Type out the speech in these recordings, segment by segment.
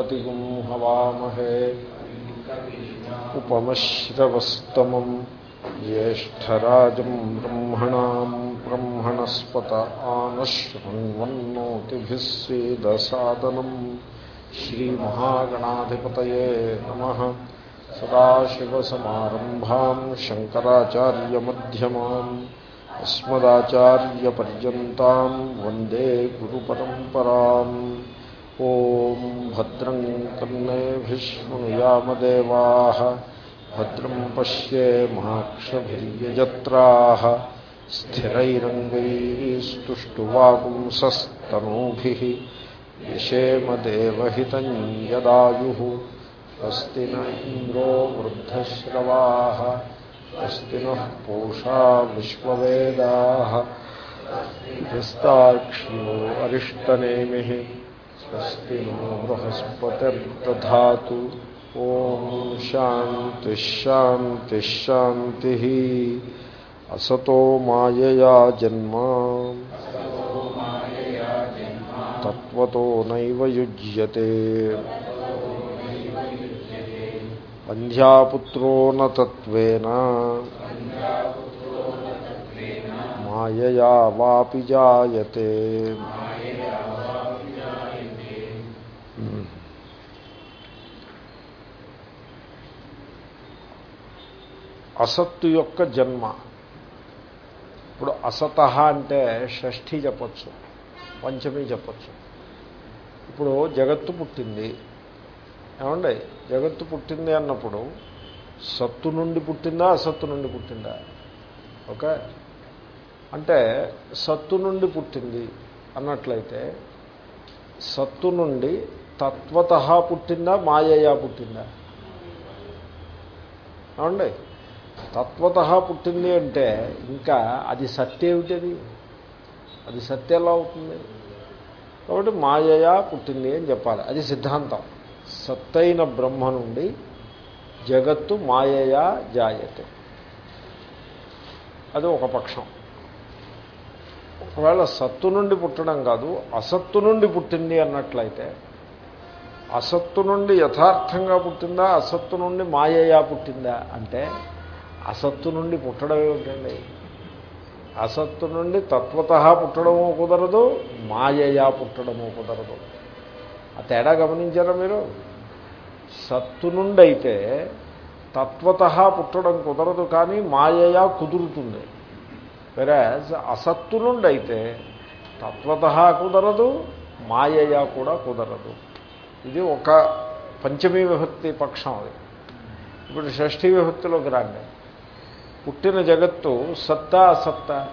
पतिगुं हवामहे। उपमश्रवस्तमम् ज्येष्ठराजम् ब्रह्मणाम् ब्रह्मणस्पत आनशृण्वन्नोतिभिः सीदसादनम् श्रीमहागणाधिपतये नमः। सदाशिवसमारम्भाम् शङ्कराचार्यमध्यमाम् अस्मदाचार्यपर्यन्ताम् वंदे गुरुपरम्पराम्। ॐ भद्रं कर्णेभिष्णुयामदेवाः भद्रं पश्ये माक्षभिर्यजत्राः, स्थिरैरङ्गैस्तुष्टुवापुंसस्तनूभिः यशेमदेवहितं यदायुः स्वस्ति न इन्द्रो वृद्धश्रवाः स्वस्ति नः पूषा विश्ववेदाः हस्ताक्ष्यो अरिष्टनेमिः। स्वस्ति नो बृहस्पतिर्दधातु ॐ शान्तिश्शान्तिश्शान्तिः असतो मायया जन्म। तत्त्वतो नैव युज्यते। न तत्त्वेन। मायया वापि जायते। అసత్తు యొక్క జన్మ. ఇప్పుడు అసత అంటే షష్ఠి చెప్పచ్చు పంచమి చెప్పచ్చు. ఇప్పుడు జగత్తు పుట్టింది. ఏమండి? జగత్తు పుట్టింది అన్నప్పుడు సత్తు నుండి పుట్టిందా అసత్తు నుండి పుట్టిందా? ఓకే? అంటే సత్తు నుండి పుట్టింది అన్నట్లయితే సత్తు నుండి తత్వత పుట్టిందా మాయయా పుట్టిందా? ఏమండి? తత్వత పుట్టింది అంటే ఇంకా అది సత్యేమిటది అది సత్య ఎలా అవుతుంది? కాబట్టి మాయయా పుట్టింది అని చెప్పాలి. అది సిద్ధాంతం. సత్తైన బ్రహ్మ నుండి జగత్తు మాయయా జాయతే. అది ఒక పక్షం. ఒకవేళ సత్తు నుండి పుట్టడం కాదు అసత్తు నుండి పుట్టింది అన్నట్లయితే అసత్తు నుండి యథార్థంగా పుట్టిందా అసత్తు నుండి మాయయా పుట్టిందా అంటే అసత్తు నుండి పుట్టడం ఏమిటండి? అసత్తు నుండి తత్వత పుట్టడము కుదరదు మాయయా పుట్టడము కుదరదు. ఆ తేడా గమనించారా మీరు? సత్తు నుండి అయితే తత్వత పుట్టడం కుదరదు కానీ మాయయా కుదురుతుంది. వెరాజ్ అసత్తు నుండి అయితే తత్వత కుదరదు మాయయా కూడా కుదరదు. ఇది ఒక పంచమీ విభక్తి పక్షం అది. ఇప్పుడు షష్ఠీ విభక్తిలోకి రండి. పుట్టిన జగత్తు సత్తా అసత్తా.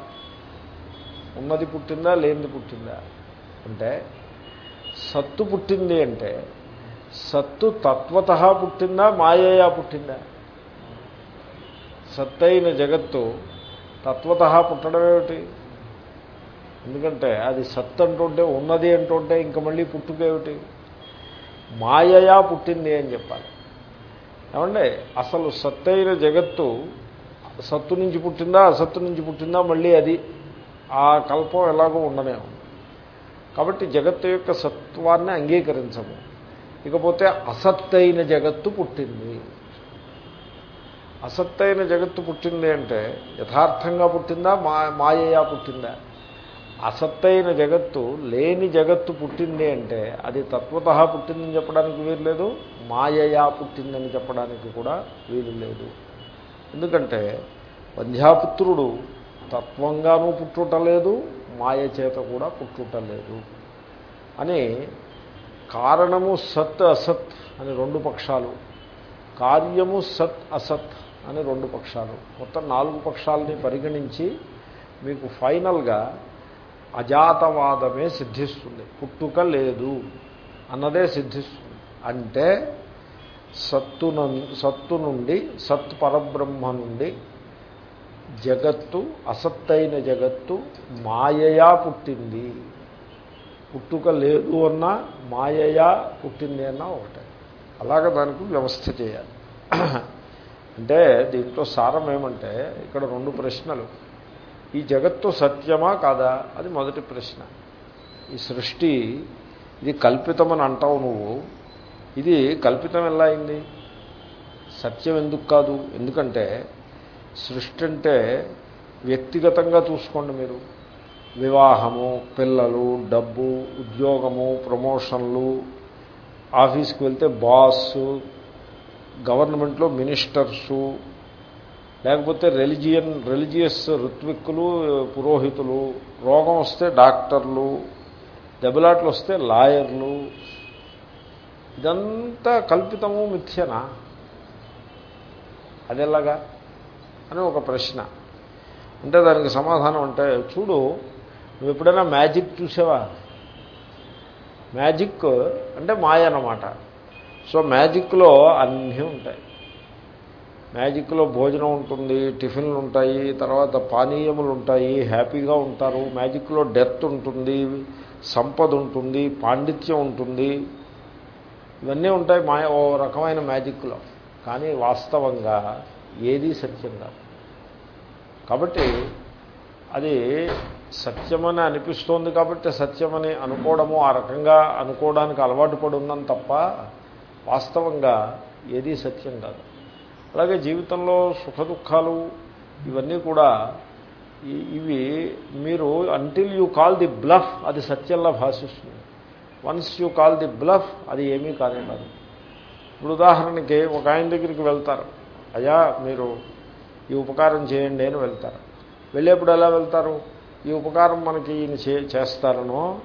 ఉన్నది పుట్టిందా లేనిది పుట్టిందా? అంటే సత్తు పుట్టింది అంటే సత్తు తత్వత పుట్టిందా మాయయా పుట్టిందా? సత్తైన జగత్తు తత్వత పుట్టడం ఏమిటి? ఎందుకంటే అది సత్ అంటుంటే ఉన్నది అంటుంటే ఇంక మళ్ళీ పుట్టుకేమిటి మాయయా పుట్టింది అని చెప్పాలి. ఏమంటే అసలు సత్తైన జగత్తు సత్తు నుంచి పుట్టిందా అసత్తు నుంచి పుట్టిందా మళ్ళీ అది ఆ కల్పం ఎలాగో ఉండనే ఉంది. కాబట్టి జగత్తు యొక్క సత్వాన్ని అంగీకరించము. ఇకపోతే అసత్తైన జగత్తు పుట్టింది. అసత్తైన జగత్తు పుట్టింది అంటే యథార్థంగా పుట్టిందా మా మాయయా పుట్టిందా? అసత్తైన జగత్తు లేని జగత్తు పుట్టింది అంటే అది తత్వత పుట్టిందని చెప్పడానికి వీలు లేదు మాయయా పుట్టిందని చెప్పడానికి కూడా వీలు లేదు. ఎందుకంటే వంధ్యాపుత్రుడు తత్వంగానూ పుట్టుటలేదు మాయ చేత కూడా పుట్టుటలేదు అని కారణము సత్ అసత్ అని రెండు పక్షాలు. కార్యము సత్ అసత్ అని రెండు పక్షాలు. మొత్తం నాలుగు పక్షాలని పరిగణించి మీకు ఫైనల్గా అజాతవాదమే సిద్ధిస్తుంది. పుట్టుక లేదు అన్నదే సిద్ధిస్తుంది. అంటే సత్తున సత్తు నుండి సత్ పరబ్రహ్మ నుండి జగత్తు అసత్తైన జగత్తు మాయయా పుట్టింది. పుట్టుక లేదు అన్నా మాయయా పుట్టింది అన్నా ఒకటే. అలాగ దానికి వ్యవస్థ చేయాలి. అంటే దీంట్లో సారం ఏమంటే ఇక్కడ రెండు ప్రశ్నలు. ఈ జగత్తు సత్యమా కాదా? అది మొదటి ప్రశ్న. ఈ సృష్టి ఇది కల్పితమని అంటావు నువ్వు. ఇది కల్పితం ఎలా అయింది? సత్యం ఎందుకు కాదు? ఎందుకంటే సృష్టి అంటే వ్యక్తిగతంగా చూసుకోండి మీరు. వివాహము పిల్లలు డబ్బు ఉద్యోగము ప్రమోషన్లు ఆఫీస్కి వెళ్తే బాస్ గవర్నమెంట్లో మినిస్టర్సు లేకపోతే రెలిజియన్ రిలీజియస్ ఋత్విక్కులు పురోహితులు రోగం వస్తే డాక్టర్లు దెబ్బలాట్లు వస్తే లాయర్లు ఇదంతా కల్పితము మిథ్యనా? అదెలాగా? అని ఒక ప్రశ్న. అంటే దానికి సమాధానం అంటే చూడు నువ్వు ఎప్పుడైనా మ్యాజిక్ చూసావా? మ్యాజిక్ అంటే మాయ అన్నమాట. సో మ్యాజిక్లో అన్నీ ఉంటాయి. మ్యాజిక్లో భోజనం ఉంటుంది టిఫిన్లు ఉంటాయి తర్వాత పానీయములు ఉంటాయి హ్యాపీగా ఉంటారు. మ్యాజిక్లో డెత్ ఉంటుంది సంపద ఉంటుంది పాండిత్యం ఉంటుంది. ఇవన్నీ ఉంటాయి మా ఓ రకమైన మ్యాజిక్లో. కానీ వాస్తవంగా ఏదీ సత్యం కాదు. కాబట్టి అది సత్యమని అనిపిస్తోంది కాబట్టి సత్యమని అనుకోవడము ఆ రకంగా అనుకోవడానికి అలవాటు పడి ఉన్నాం తప్ప వాస్తవంగా ఏదీ సత్యం కాదు. అలాగే జీవితంలో సుఖ దుఃఖాలు ఇవన్నీ కూడా ఇవి మీరు until you call the bluff అది సత్యంలా భాషిస్తుంది. Once you call the bluff అది ఏమీ కానే కాదు ఇప్పుడు ఉదాహరణకి ఒక ఆయన దగ్గరికి వెళ్తారు. అయ్యా మీరు ఈ ఉపకారం చేయండి అని వెళ్తారు. వెళ్ళేప్పుడు ఎలా వెళ్తారు? ఈ ఉపకారం మనకి ఈయన చేస్తారనో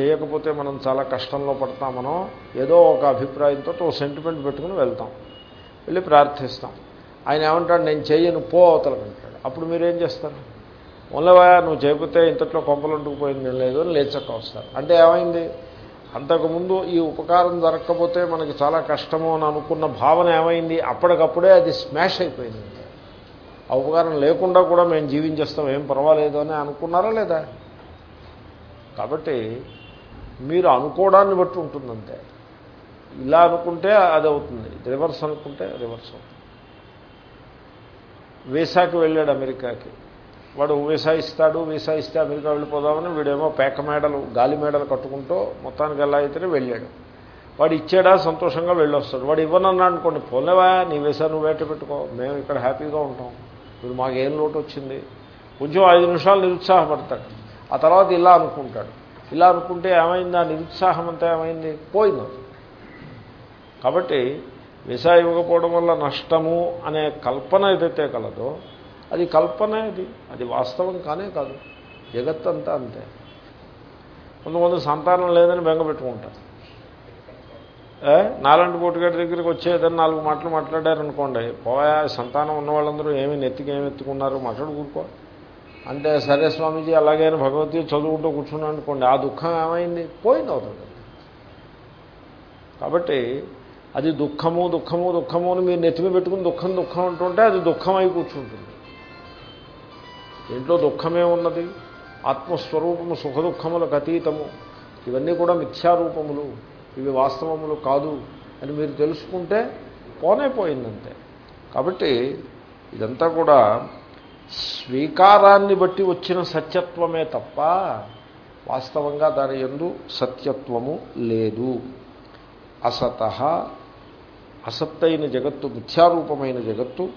చేయకపోతే మనం చాలా కష్టంలో పడతామనో ఏదో ఒక అభిప్రాయంతో ఓ సెంటిమెంట్ పెట్టుకుని వెళ్తాం. వెళ్ళి ప్రార్థిస్తాం. ఆయన ఏమంటాడు? నేను చేయను పో అవతలకంటాడు అప్పుడు మీరేం చేస్తారు? మొన్నవా నువ్వు చేయకపోతే ఇంతట్లో కొంపలంటుకుపోయింది లేదు అని లేచక్క వస్తారు అంటే ఏమైంది? అంతకుముందు ఈ ఉపకారం దొరక్కపోతే మనకి చాలా కష్టము అని అనుకున్న భావన ఏమైంది? అప్పటికప్పుడే అది స్మాష్ అయిపోయింది. ఆ ఉపకారం లేకుండా కూడా మేము జీవించేస్తాం ఏం పర్వాలేదు అని అనుకున్నారా లేదా? కాబట్టి మీరు అనుకోవడాన్ని బట్టి ఉంటుందంతే. ఇలా అనుకుంటే అది అవుతుంది. రివర్స్ అనుకుంటే రివర్స్ అవుతుంది. వీసాకి వెళ్ళాడు అమెరికాకి. వాడు వీసా ఇస్తాడు వీసా ఇస్తే అమెరికా వెళ్ళిపోదామని వీడేమో పేక మేడలు గాలి మేడలు కట్టుకుంటూ మొత్తానికి ఎలా అయితేనే వెళ్ళాడు. వాడు ఇచ్చాడా సంతోషంగా వెళ్ళొస్తాడు. వాడు ఇవ్వనన్నా అనుకోండి పోలేవా నీ వీసా నువ్వు వేట పెట్టుకో మేము ఇక్కడ హ్యాపీగా ఉంటాం. ఇప్పుడు మాకేం లోటు వచ్చింది కొంచెం ఐదు నిమిషాలు నిరుత్సాహపడతాడు. ఆ తర్వాత ఇలా అనుకుంటాడు. ఇలా అనుకుంటే ఏమైంది? ఆ నిరుత్సాహం అంతా ఏమైంది? పోయింది కాబట్టి వీసా ఇవ్వకపోవడం వల్ల నష్టము అనే కల్పన ఏదైతే కలదో అది కల్పన అది అది వాస్తవం కానే కాదు. జగత్తంతా అంతే. కొంతమంది సంతానం లేదని బెంగపెట్టుకుంటారు నాలంటి పోటుగారి దగ్గరికి వచ్చే ఏదైనా నాలుగు మాటలు మాట్లాడారనుకోండి పోయా సంతానం ఉన్న వాళ్ళందరూ ఏమి నెత్తికి ఏమి ఎత్తుకున్నారు? మాట్లాడు కూరుకో అంటే సరే స్వామీజీ అలాగే భగవద్గీత చదువుకుంటూ కూర్చున్నాను అనుకోండి ఆ దుఃఖం ఏమైంది? పోయింది అవుతుంది కాబట్టి అది దుఃఖము దుఃఖము దుఃఖము అని మీరు నెత్తిమి పెట్టుకుని దుఃఖం దుఃఖం అంటుంటే అది దుఃఖం అయి కూర్చుంటుంది. దీంట్లో దుఃఖమే ఉన్నది ఆత్మస్వరూపము సుఖదుఖములకు అతీతము. ఇవన్నీ కూడా మిథ్యారూపములు ఇవి వాస్తవములు కాదు అని మీరు తెలుసుకుంటే పోనే పోయిందంతే. కాబట్టి ఇదంతా కూడా స్వీకారాన్ని బట్టి వచ్చిన సత్యత్వమే తప్ప వాస్తవంగా దాని ఎందు సత్యత్వము లేదు. అసత అసత్తైన జగత్తు మిథ్యారూపమైన జగత్తు.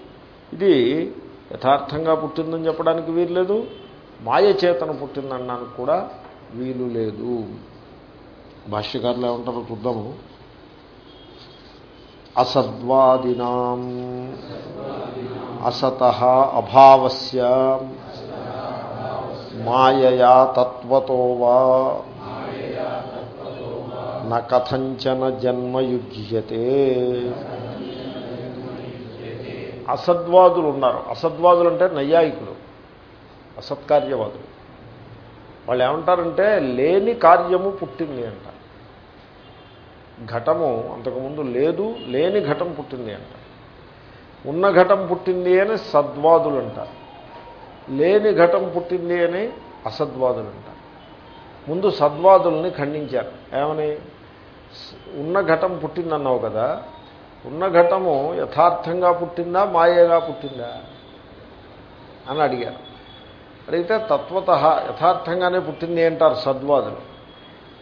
ఇది యథార్థంగా పుట్టిందని చెప్పడానికి వీలు లేదు మాయ చేతన పుట్టిందనడానికి కూడా వీలు లేదు. భాష్యకారులు ఏమంటారో చూద్దాము. అసద్వాదినా. అసత అభావస్య. మాయయా తత్వతో వా. నకథంచన జన్మయుజ్యతే అసద్వాదులు ఉన్నారు అసద్వాదులు అంటే నైయాయికులు అసత్కార్యవాదులు. వాళ్ళు ఏమంటారంటే లేని కార్యము పుట్టింది అంట. ఘటము అంతకుముందు లేదు లేని ఘటం పుట్టింది అంట. ఉన్న ఘటం పుట్టింది అని సద్వాదులు అంటారు లేని ఘటం పుట్టింది అని అసద్వాదులు అంటారు ముందు సద్వాదుల్ని ఖండించారు. ఏమని? ఉన్న ఘటం పుట్టిందన్నావు కదా ఉన్న ఘటము యథార్థంగా పుట్టిందా మాయగా పుట్టిందా అని అడిగారు. అడిగితే తత్వత యథార్థంగానే పుట్టింది అంటారు సద్వాదులు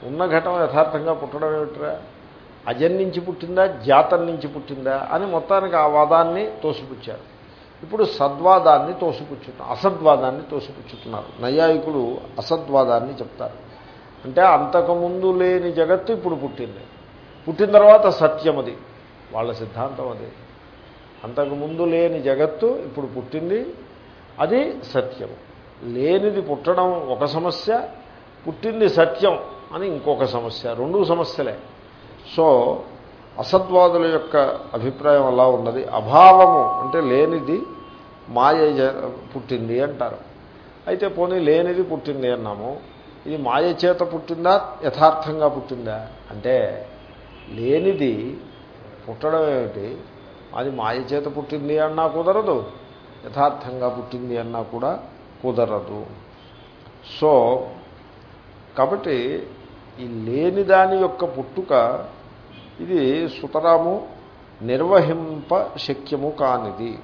ఉన్న ఘటం యథార్థంగా పుట్టడం ఏమిట్రా? అజన్ నుంచి పుట్టిందా జాతం నుంచి పుట్టిందా అని మొత్తానికి ఆ వాదాన్ని తోసిపుచ్చారు. ఇప్పుడు సద్వాదాన్ని తోసిపుచ్చుతున్నారు అసద్వాదాన్ని తోసిపుచ్చుతున్నారు. నైయాయికుడు అసద్వాదాన్ని చెప్తారు. అంటే అంతకుముందు లేని జగత్తు ఇప్పుడు పుట్టింది. పుట్టిన తర్వాత సత్యం అది వాళ్ళ సిద్ధాంతం అది. అంతకుముందు లేని జగత్తు ఇప్పుడు పుట్టింది. అది సత్యం. లేనిది పుట్టడం ఒక సమస్య పుట్టింది సత్యం అని ఇంకొక సమస్య రెండు సమస్యలే. సో అసద్వాదుల యొక్క అభిప్రాయం అలా ఉన్నది. అభావము అంటే లేనిది మాయ జ- పుట్టింది అంటారు. అయితే పోనీ లేనిది పుట్టింది అన్నాము. ఇది మాయ చేత పుట్టిందా? యథార్థంగా పుట్టిందా? అంటే లేనిది పుట్టడం ఏమిటి? అది మాయ చేత పుట్టింది అన్నా కుదరదు. యథార్థంగా పుట్టింది అన్నా కూడా కుదరదు. సో కాబట్టి ఈ లేని దాని యొక్క పుట్టుక ఇది సుతరాము నిర్వహింప శక్యము కానిది.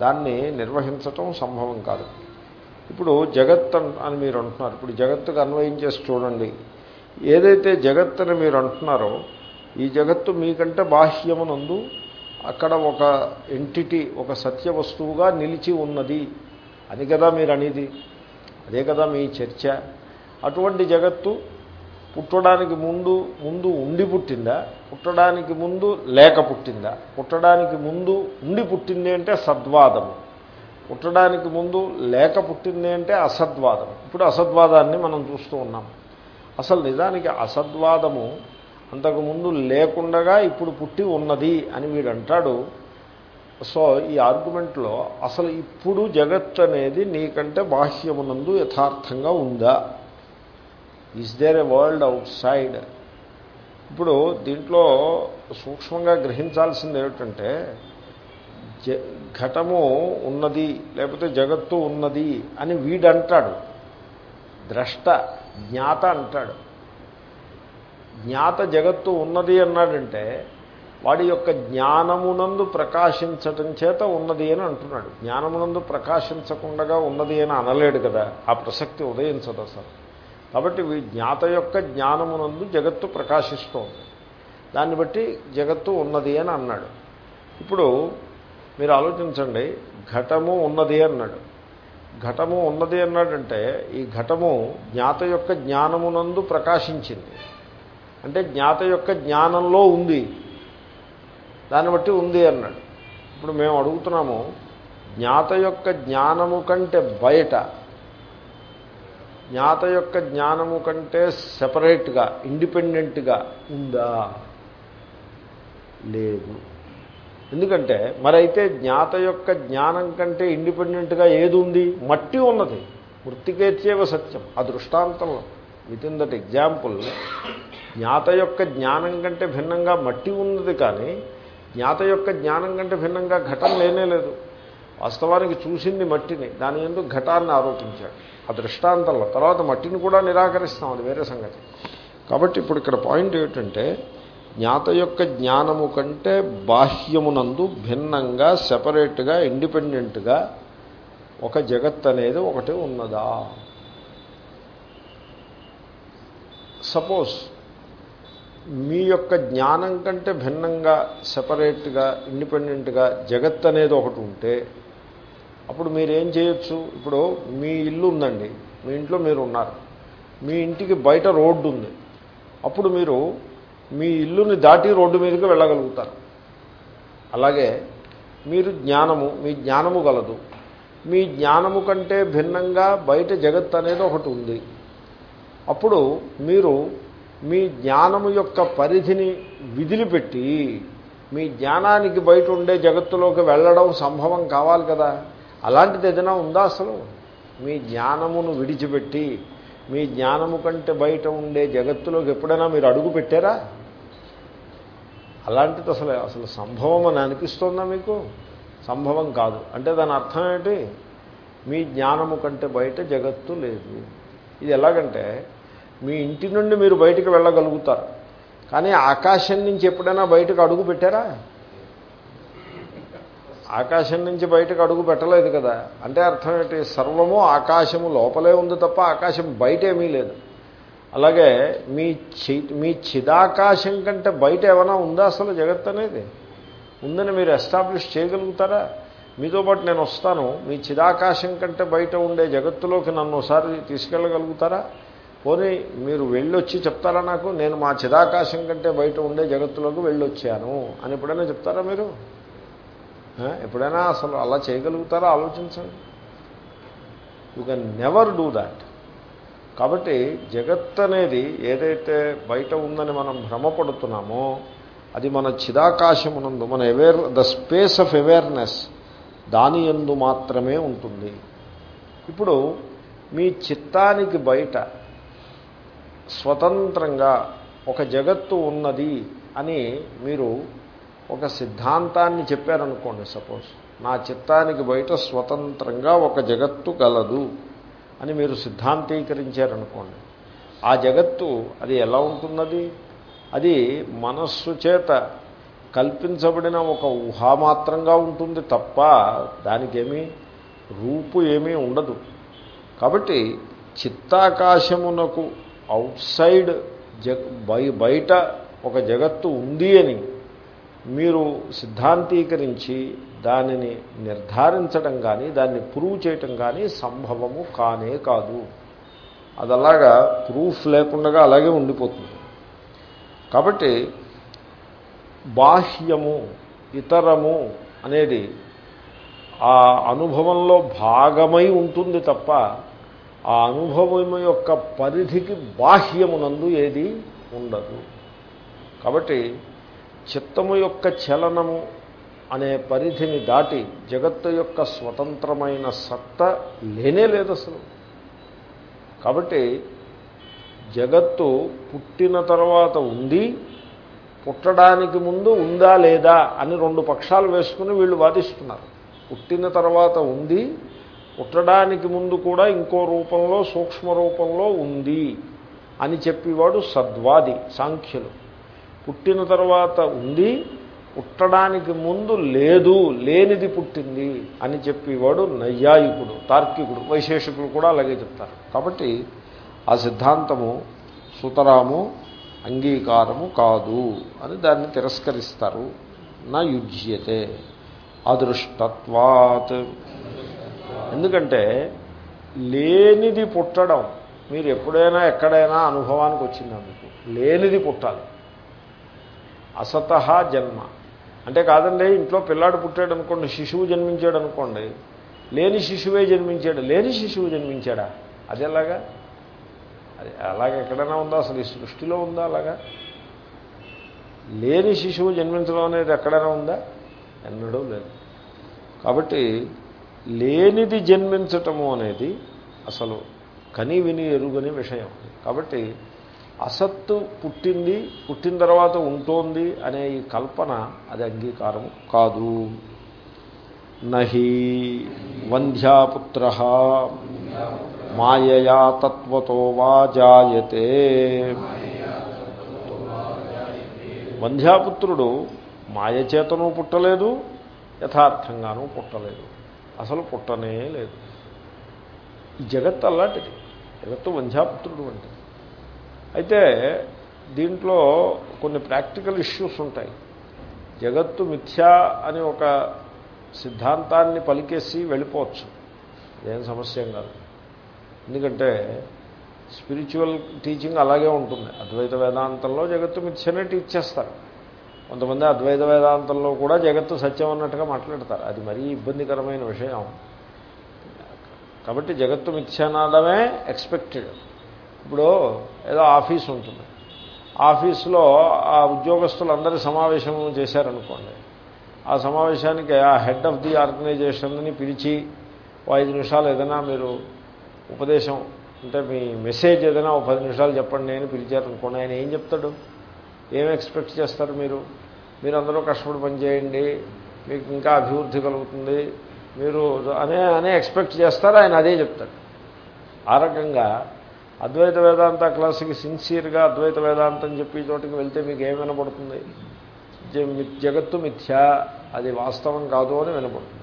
దాన్ని నిర్వహించటం సంభవం కాదు. ఇప్పుడు జగత్ అని మీరు అంటున్నారు. ఇప్పుడు జగత్తుకు అన్వయం చేసి చూడండి. ఏదైతే జగత్తని మీరు అంటున్నారో ఈ జగత్తు మీకంటే బాహ్యమునందు అక్కడ ఒక ఎంటిటీ ఒక సత్య వస్తువుగా నిలిచి ఉన్నది. అది కదా మీరు అనేది అదే కదా మీ చర్చ. అటువంటి జగత్తు పుట్టడానికి ముందు ముందు ఉండి పుట్టిందా? పుట్టడానికి ముందు లేక పుట్టిందా? పుట్టడానికి ముందు ఉండి పుట్టింది అంటే సద్వాదము. పుట్టడానికి ముందు లేక పుట్టింది అంటే అసద్వాదం ఇప్పుడు అసద్వాదాన్ని మనం చూస్తూ ఉన్నాం. అసలు నిజానికి అసద్వాదము అంతకుముందు లేకుండగా ఇప్పుడు పుట్టి ఉన్నది అని వీడు అంటాడు సో ఈ ఆర్గ్యుమెంట్లో అసలు ఇప్పుడు జగత్ అనేది నీకంటే బాహ్యమునందు యథార్థంగా ఉందా? Is there a world outside ఇప్పుడు దీంట్లో సూక్ష్మంగా గ్రహించాల్సింది ఏమిటంటే జ ఘటము ఉన్నది లేకపోతే జగత్తు ఉన్నది అని వీడంటాడు. ద్రష్ట జ్ఞాత అంటాడు. జ్ఞాత జగత్తు ఉన్నది అన్నాడంటే వాడి యొక్క జ్ఞానమునందు ప్రకాశించటం చేత ఉన్నది అని అంటున్నాడు. జ్ఞానమునందు ప్రకాశించకుండా ఉన్నది అని అనలేడు కదా. ఆ ప్రసక్తి ఉదయించదు అసలు. కాబట్టి జ్ఞాత యొక్క జ్ఞానమునందు జగత్తు ప్రకాశిస్తోంది. దాన్ని బట్టి జగత్తు ఉన్నది అని అన్నాడు. ఇప్పుడు మీరు ఆలోచించండి ఘటము ఉన్నది అన్నాడు. ఘటము ఉన్నది అన్నాడంటే ఈ ఘటము జ్ఞాత యొక్క జ్ఞానమునందు ప్రకాశించింది. అంటే జ్ఞాత యొక్క జ్ఞానంలో ఉంది. దాన్ని బట్టి ఉంది అన్నాడు. ఇప్పుడు మేము అడుగుతున్నాము జ్ఞాత యొక్క జ్ఞానము కంటే బయట జ్ఞాత యొక్క జ్ఞానము కంటే సెపరేట్గా ఇండిపెండెంట్గా ఉందా? లేదు. ఎందుకంటే మరైతే జ్ఞాత యొక్క జ్ఞానం కంటే ఇండిపెండెంట్గా ఏది ఉంది? మట్టి ఉన్నది. మృతికేత్యేవ సత్యం. ఆ దృష్టాంతంలో. విత్ ఇన్ దట్ ఎగ్జాంపుల్ జ్ఞాత యొక్క జ్ఞానం కంటే భిన్నంగా మట్టి ఉన్నది కానీ జ్ఞాత యొక్క జ్ఞానం కంటే భిన్నంగా ఘటం లేనే లేదు. వాస్తవానికి చూసింది మట్టిని దాని ఎందుకు ఘటాన్ని ఆరోపించాడు. ఆ దృష్టాంతంలో తర్వాత మట్టిని కూడా నిరాకరిస్తాం అది వేరే సంగతి. కాబట్టి ఇప్పుడు ఇక్కడ పాయింట్ ఏమిటంటే జ్ఞాత యొక్క జ్ఞానము కంటే బాహ్యమునందు భిన్నంగా సెపరేట్గా ఇండిపెండెంట్గా ఒక జగత్ అనేది ఒకటి ఉన్నదా? సపోజ్ మీ యొక్క జ్ఞానం కంటే భిన్నంగా సెపరేట్గా ఇండిపెండెంట్గా జగత్ అనేది ఒకటి ఉంటే అప్పుడు మీరేం చేయొచ్చు? ఇప్పుడు మీ ఇల్లు ఉందండి మీ ఇంట్లో మీరు ఉన్నారు. మీ ఇంటికి బయట రోడ్డు ఉంది. అప్పుడు మీరు మీ ఇల్లుని దాటి రోడ్డు మీదకి వెళ్ళగలుగుతారు. అలాగే మీరు జ్ఞానము మీ జ్ఞానము గలదు. మీ జ్ఞానము కంటే భిన్నంగా బయట జగత్ అనేది ఒకటి ఉంది. అప్పుడు మీరు మీ జ్ఞానము యొక్క పరిధిని విదిలిపెట్టి మీ జ్ఞానానికి బయట ఉండే జగత్తులోకి వెళ్ళడం సంభవం కావాలి కదా? అలాంటిది ఏదైనా ఉందా అసలు? మీ జ్ఞానమును విడిచిపెట్టి మీ జ్ఞానము కంటే బయట ఉండే జగత్తులోకి ఎప్పుడైనా మీరు అడుగు పెట్టారా? అలాంటిది అసలు అసలు సంభవం అని అనిపిస్తోందా మీకు? సంభవం కాదు. అంటే దాని అర్థం ఏంటి మీ జ్ఞానము కంటే బయట జగత్తు లేదు. ఇది ఎలాగంటే మీ ఇంటి నుండి మీరు బయటికి వెళ్ళగలుగుతారు. కానీ ఆకాశం నుంచి ఎప్పుడైనా బయటకు అడుగు పెట్టారా? ఆకాశం నుంచి బయటకు అడుగు పెట్టలేదు కదా. అంటే అర్థం ఏంటి? సర్వము ఆకాశము లోపలే ఉంది తప్ప ఆకాశం బయట ఏమీ లేదు. అలాగే మీ చి మీ చిదాకాశం కంటే బయట ఏమైనా ఉందా అసలు జగత్ అనేది? ఉందని మీరు ఎస్టాబ్లిష్ చేయగలుగుతారా? మీతో పాటు నేను వస్తాను. మీ చిదాకాశం కంటే బయట ఉండే జగత్తులోకి నన్ను ఒకసారి తీసుకెళ్ళగలుగుతారా? పోనీ మీరు వెళ్ళొచ్చి చెప్తారా నాకు? నేను మా చిదాకాశం కంటే బయట ఉండే జగత్తులోకి వెళ్ళొచ్చాను అని ఎప్పుడైనా చెప్తారా మీరు? ఎప్పుడైనా అసలు అలా చేయగలుగుతారా? ఆలోచించండి. You can never do that కాబట్టి జగత్ అనేది ఏదైతే బయట ఉందని మనం భ్రమపడుతున్నామో అది మన చిదాకాశమునందు మన aware the space of awareness దాని ఎందు మాత్రమే ఉంటుంది. ఇప్పుడు మీ చిత్తానికి బయట స్వతంత్రంగా ఒక జగత్తు ఉన్నది అని మీరు ఒక సిద్ధాంతాన్ని చెప్పారనుకోండి సపోజ్. నా చిత్తానికి బయట స్వతంత్రంగా ఒక జగత్తు గలదు అని మీరు సిద్ధాంతీకరించారనుకోండి. ఆ జగత్తు అది ఎలా ఉంటున్నది? అది మనస్సు చేత కల్పించబడిన ఒక ఊహామాత్రంగా ఉంటుంది తప్ప దానికేమీ రూపు ఏమీ ఉండదు. కాబట్టి చిత్తాకాశమునకు అవుట్ సైడ్ జగ బయట ఒక జగత్తు ఉంది అని మీరు సిద్ధాంతీకరించి దానిని నిర్ధారించడం కానీ దాన్ని ప్రూవ్ చేయటం కానీ సంభవము కానే కాదు. అది అలాగా ప్రూఫ్ లేకుండా అలాగే ఉండిపోతుంది. కాబట్టి బాహ్యము ఇతరము అనేది ఆ అనుభవంలో భాగమై ఉంటుంది తప్ప ఆ అనుభవం యొక్క పరిధికి బాహ్యమునందు ఏది ఉండదు. కాబట్టి చిత్తము యొక్క చలనము అనే పరిధిని దాటి జగత్తు యొక్క స్వతంత్రమైన సత్త లేనే లేదు అసలు. కాబట్టి జగత్తు పుట్టిన తర్వాత ఉంది పుట్టడానికి ముందు ఉందా లేదా అని రెండు పక్షాలు వేసుకుని వీళ్ళు వాదిస్తున్నారు. పుట్టిన తర్వాత ఉంది పుట్టడానికి ముందు కూడా ఇంకో రూపంలో సూక్ష్మ రూపంలో ఉంది అని చెప్పేవాడు సద్వాది సాంఖ్యులు. పుట్టిన తర్వాత ఉంది పుట్టడానికి ముందు లేదు లేనిది పుట్టింది అని చెప్పేవాడు నైయాయికుడు తార్కికుడు వైశేషికులు కూడా అలాగే చెప్తారు. కాబట్టి ఆ సిద్ధాంతము సుతరాము అంగీకారము కాదు అని దాన్ని తిరస్కరిస్తారు. నా యుజ్యతే అదృష్టత్వాత్. ఎందుకంటే లేనిది పుట్టడం మీరు ఎప్పుడైనా ఎక్కడైనా అనుభవానికి వచ్చిందా మీకు లేనిది పుట్టాలి. అసత జన్మ. అంటే కాదండి ఇంట్లో పిల్లాడు పుట్టాడు అనుకోండి శిశువు జన్మించాడు అనుకోండి లేని శిశువే జన్మించాడు లేని శిశువు జన్మించాడా? అది ఎలాగా? అది అలాగే ఎక్కడైనా ఉందా? అసలు ఈ సృష్టిలో ఉందా అలాగా? లేని శిశువు జన్మించడం అనేది ఎక్కడైనా ఉందా? ఎన్నడూ లేదు. కాబట్టి లేనిది జన్మించటము అనేది అసలు కని విని ఎరుగని విషయం. కాబట్టి అసత్తు పుట్టింది పుట్టిన తర్వాత ఉంటోంది అనే ఈ కల్పన అది అంగీకారం కాదు. నహి వంధ్యాపుత్ర మాయయా తత్వతో వా జాయతే వంధ్యాపుత్రుడు మాయచేతను పుట్టలేదు యథార్థంగానూ పుట్టలేదు. అసలు పుట్టనే లేదు. ఈ జగత్ అలాంటిది. జగత్తు వంధ్యాపుత్రుడు వంటిది అయితే దీంట్లో కొన్ని ప్రాక్టికల్ ఇష్యూస్ ఉంటాయి. జగత్తు మిథ్యా అని ఒక సిద్ధాంతాన్ని పలికేసి వెళ్ళిపోవచ్చు. ఏం సమస్య కాదు. ఎందుకంటే స్పిరిచువల్ టీచింగ్ అలాగే ఉంటుంది. అద్వైత వేదాంతంలో జగత్తు మిథ్యనే టీచ్ చేస్తారు. కొంతమంది అద్వైత వేదాంతంలో కూడా జగత్తు సత్యం అన్నట్టుగా మాట్లాడతారు. అది మరీ ఇబ్బందికరమైన విషయం. కాబట్టి జగత్తు మిథ్యానాడమే ఎక్స్పెక్టెడ్ ఇప్పుడు ఏదో ఆఫీస్ ఉంటుంది. ఆఫీసులో ఆ ఉద్యోగస్తులందరి సమావేశం చేశారనుకోండి. ఆ సమావేశానికి ఆ హెడ్ ఆఫ్ ది ఆర్గనైజేషన్ని పిలిచి ఓ ఐదు నిమిషాలు ఏదైనా మీరు ఉపదేశం అంటే మీ మెసేజ్ ఏదైనా ఒక పది నిమిషాలు చెప్పండి నేను పిలిచారనుకోండి ఆయన ఏం చెప్తాడు? ఏం ఎక్స్పెక్ట్ చేస్తారు మీరు? మీరు అందరూ కష్టపడి పనిచేయండి మీకు ఇంకా అభివృద్ధి కలుగుతుంది. మీరు అనే అనే ఎక్స్పెక్ట్ చేస్తారు ఆయన అదే చెప్తాడు. ఆ రకంగా అద్వైత వేదాంత క్లాసుకి సిన్సియర్గా అద్వైత వేదాంతం చెప్పి చోటికి వెళ్తే మీకు ఏం వినపడుతుంది? జగత్తు మిథ్య అది వాస్తవం కాదు అని వినపడుతుంది.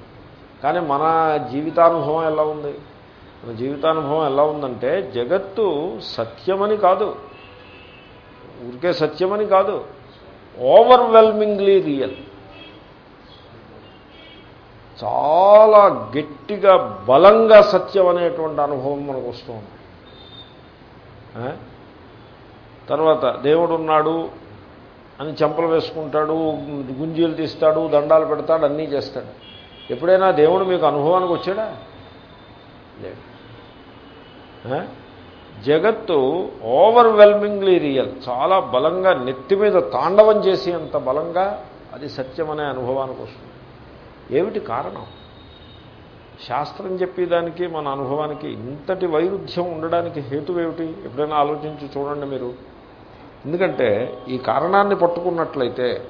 కానీ మన జీవితానుభవం ఎలా ఉంది? మన జీవితానుభవం ఎలా ఉందంటే జగత్తు సత్యమని కాదు. ఊరికే సత్యమని కాదు. Overwhelmingly real. చాలా గట్టిగా బలంగా సత్యం అనేటువంటి అనుభవం మనకు వస్తూ తర్వాత దేవుడు ఉన్నాడు అని చెంపలు వేసుకుంటాడు గుంజీలు తీస్తాడు దండాలు పెడతాడు అన్నీ చేస్తాడు. ఎప్పుడైనా దేవుడు మీకు అనుభవానికి వచ్చాడా? లేదు. జగత్తు ఓవర్వెల్మింగ్లీ రియల్. చాలా బలంగా నెత్తి మీద తాండవం చేసి అంత బలంగా అది సత్యమనే అనుభవానికి వస్తుంది. ఏమిటి కారణం? శాస్త్రం చెప్పేదానికి మన అనుభవానికి ఇంతటి వైరుధ్యం ఉండడానికి హేతు ఏమిటి? ఎప్పుడైనా ఆలోచించి చూడండి మీరు. ఎందుకంటే ఈ కారణాన్ని పట్టుకున్నట్లయితే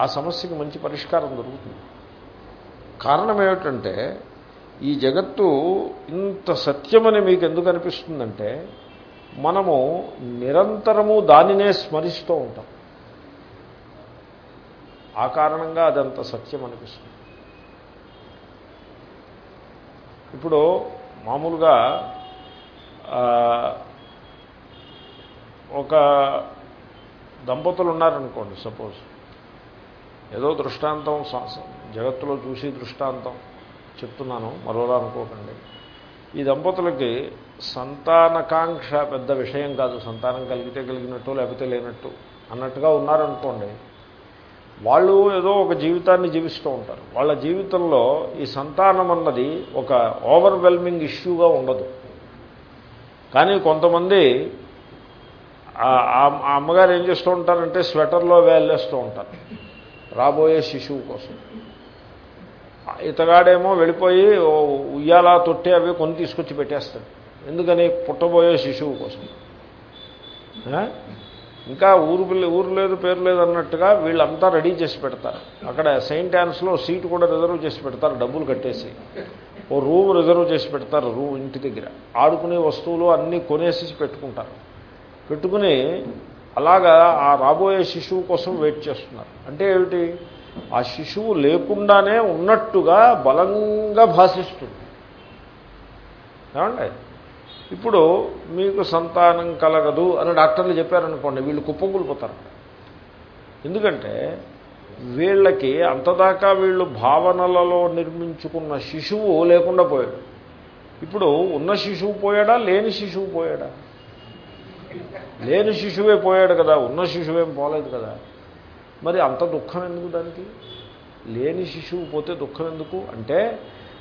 ఆ సమస్యకి మంచి పరిష్కారం దొరుకుతుంది. కారణం ఏమిటంటే ఈ జగత్తు ఇంత సత్యమని మీకు ఎందుకు అనిపిస్తుందంటే మనము నిరంతరము దానినే స్మరిస్తూ ఉంటాం. ఆ కారణంగా అదంత సత్యం అనిపిస్తుంది ఇప్పుడు మామూలుగా ఒక దంపతులు ఉన్నారనుకోండి సపోజ్. ఏదో దృష్టాంతం జగత్తులో చూసి దృష్టాంతం. చెప్తున్నాను మరోలా అనుకోకండి. ఈ దంపతులకి సంతానకాంక్ష పెద్ద విషయం కాదు. సంతానం కలిగితే కలిగినట్టు లేకపోతే లేనట్టు అన్నట్టుగా ఉన్నారనుకోండి వాళ్ళు ఏదో ఒక జీవితాన్ని జీవిస్తూ ఉంటారు. వాళ్ళ జీవితంలో ఈ సంతానం అన్నది ఒక ఓవర్వెల్మింగ్ ఇష్యూగా ఉండదు. కానీ కొంతమంది ఆ- అమ్మగారు ఏం చేస్తూ ఉంటారంటే స్వెటర్లో వేలేస్తూ ఉంటారు. రాబోయే శిశువు కోసం. ఇతగాడేమో వెళ్ళిపోయి ఉయ్యాల తొట్టి అవి కొని తీసుకొచ్చి పెట్టేస్తాడు. ఎందుకని? పుట్టబోయే శిశువు కోసం. ఇంకా ఊరు పిల్ల ఊరు లేదు పేరు లేదు అన్నట్టుగా వీళ్ళంతా రెడీ చేసి పెడతారు. అక్కడ సెయింట్ యాన్స్లో సీటు కూడా రిజర్వ్ చేసి పెడతారు డబ్బులు కట్టేసి. ఓ రూమ్ రిజర్వ్ చేసి పెడతారు రూమ్ ఇంటి దగ్గర. ఆడుకునే వస్తువులు అన్నీ కొనేసి పెట్టుకుంటారు. పెట్టుకుని అలాగా ఆ రాబోయే శిశువు కోసం వెయిట్ చేస్తున్నారు. అంటే ఏమిటి? ఆ శిశువు లేకుండానే ఉన్నట్టుగా బలంగా భాషిస్తుంది. ఏమండి? ఇప్పుడు మీకు సంతానం కలగదు అని డాక్టర్లు చెప్పారనుకోండి వీళ్ళు కుప్పకూలిపోతారు. ఎందుకంటే వీళ్ళకి అంతదాకా వీళ్ళు భావనలలో నిర్మించుకున్న శిశువు లేకుండా పోయాడు. ఇప్పుడు ఉన్న శిశువు పోయాడా? లేని శిశువు పోయాడా? లేని శిశువే పోయాడు కదా ఉన్న శిశువేం పోలేదు కదా. మరి అంత దుఃఖం ఎందుకు దానికి? లేని శిశువు పోతే దుఃఖం ఎందుకు అంటే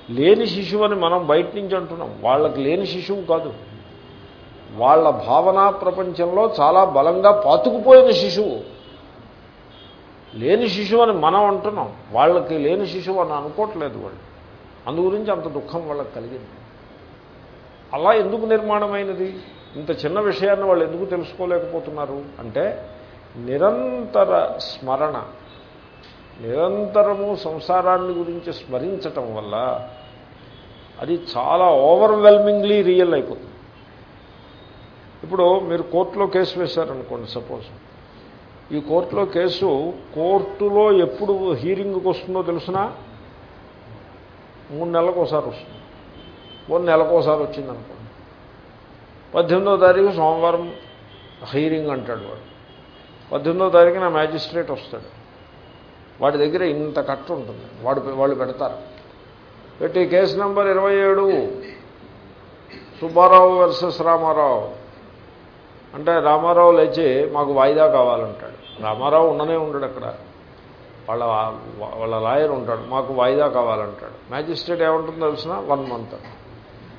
లేని శిశువు అని మనం బయట నుంచి అంటున్నాం. వాళ్ళకి లేని శిశువు కాదు. వాళ్ళ భావనా ప్రపంచంలో చాలా బలంగా పాతుకుపోయిన శిశువు. లేని శిశువు అని మనం అంటున్నాం. వాళ్ళకి లేని శిశువు అని అనుకోవట్లేదు వాళ్ళు. అందు గురించి అంత దుఃఖం వాళ్ళకి కలిగింది. అలా ఎందుకు నిర్మాణమైనది? ఇంత చిన్న విషయాన్ని వాళ్ళు ఎందుకు తెలుసుకోలేకపోతున్నారు? అంటే నిరంతర స్మరణ నిరంతరము సంసారాన్ని గురించి స్మరించటం వల్ల అది చాలా ఓవర్వెల్మింగ్లీ రియల్ అయిపోతుంది. ఇప్పుడు మీరు కోర్టులో కేసు వేశారనుకోండి సపోజ్ ఈ కోర్టులో కేసు కోర్టులో ఎప్పుడు హీరింగ్కి వస్తుందో తెలుసునా? మూడు నెలలకు ఒకసారి వస్తుంది. మూడు నెలకు ఒకసారి వచ్చిందనుకోండి. పద్దెనిమిదో తారీఖు సోమవారం హీరింగ్ అంటాడు వాడు. పద్దెనిమిదో తారీఖున మ్యాజిస్ట్రేట్ వస్తాడు. వాడి దగ్గర ఇంత కట్టు ఉంటుంది. వాడు వాళ్ళు పెడతారు. పెట్టి కేసు నెంబర్ ఇరవై ఏడు. సుబ్బారావు వర్సెస్ రామారావు. అంటే రామారావు లేచి మాకు వాయిదా కావాలంటాడు. రామారావు ఉండనే ఉండడు అక్కడ. వాళ్ళ వాళ్ళ లాయర్ ఉంటాడు. మాకు వాయిదా కావాలంటాడు. మ్యాజిస్ట్రేట్ ఏముంటుందో తెలిసిన వన్ మంత్.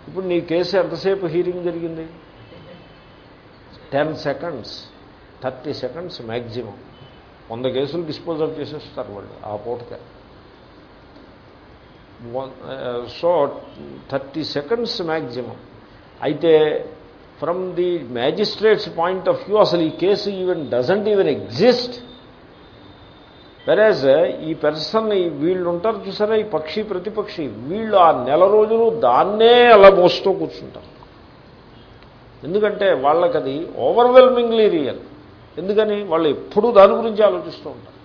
ఇప్పుడు నీ కేసు ఎంతసేపు హీరింగ్ జరిగింది? Ten seconds. Thirty seconds maximum వంద కేసులు డిస్పోజల్ చేసేస్తారు వాళ్ళు ఆ పూటకే. Uh, so thirty seconds maximum అయితే from the magistrate's point of view అసలు ఈ case even doesn't even exist whereas ఈ పెర్సన్ వీళ్ళు ఉంటారు చూసారా ఈ పక్షి ప్రతిపక్షి వీళ్ళు ఆ నెల రోజులు దాన్నే అలా మోస్తూ కూర్చుంటారు. ఎందుకంటే వాళ్ళకి అది ఓవర్వెల్మింగ్లీ రియల్ ఎందుకని వాళ్ళు ఎప్పుడూ దాని గురించి ఆలోచిస్తూ ఉంటారు.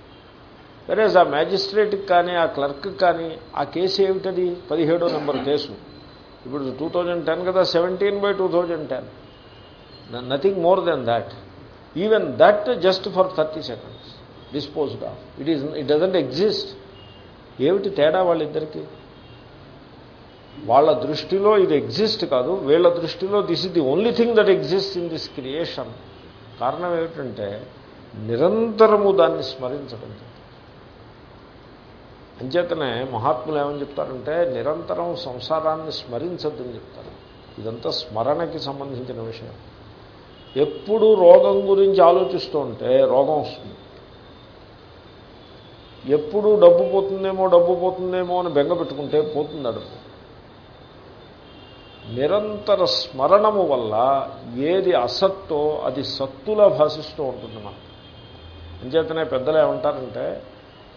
వెరేజ్ ఆ మ్యాజిస్ట్రేట్కి కానీ ఆ క్లర్క్కి కానీ ఆ కేసు ఏమిటది? పదిహేడో నెంబర్ కేసు. ఇప్పుడు టూ థౌజండ్ టెన్ కదా seventeen by two thousand ten nothing more than that even that just for thirty seconds disposed of it is it doesn't exist ఏమిటి తేడా వాళ్ళిద్దరికీ? వాళ్ళ దృష్టిలో ఇది ఎగ్జిస్ట్ కాదు. వీళ్ళ దృష్టిలో this is the only thing that exist in this creation కారణం ఏమిటంటే నిరంతరము దాన్ని స్మరించడం. అంచేతనే మహాత్ములు ఏమని చెప్తారంటే నిరంతరం సంసారాన్ని స్మరించద్దని చెప్తారు. ఇదంతా స్మరణకి సంబంధించిన విషయం. ఎప్పుడు రోగం గురించి ఆలోచిస్తూ ఉంటే రోగం వస్తుంది. ఎప్పుడు డబ్బు పోతుందేమో డబ్బు పోతుందేమో అని బెంగ పెట్టుకుంటే పోతుంది డబ్బు నిరంతర స్మరణము వల్ల ఏది అసత్తో అది సత్తులా భాషిస్తూ ఉంటుంది మనం అంచేతనే పెద్దలు ఏమంటారంటే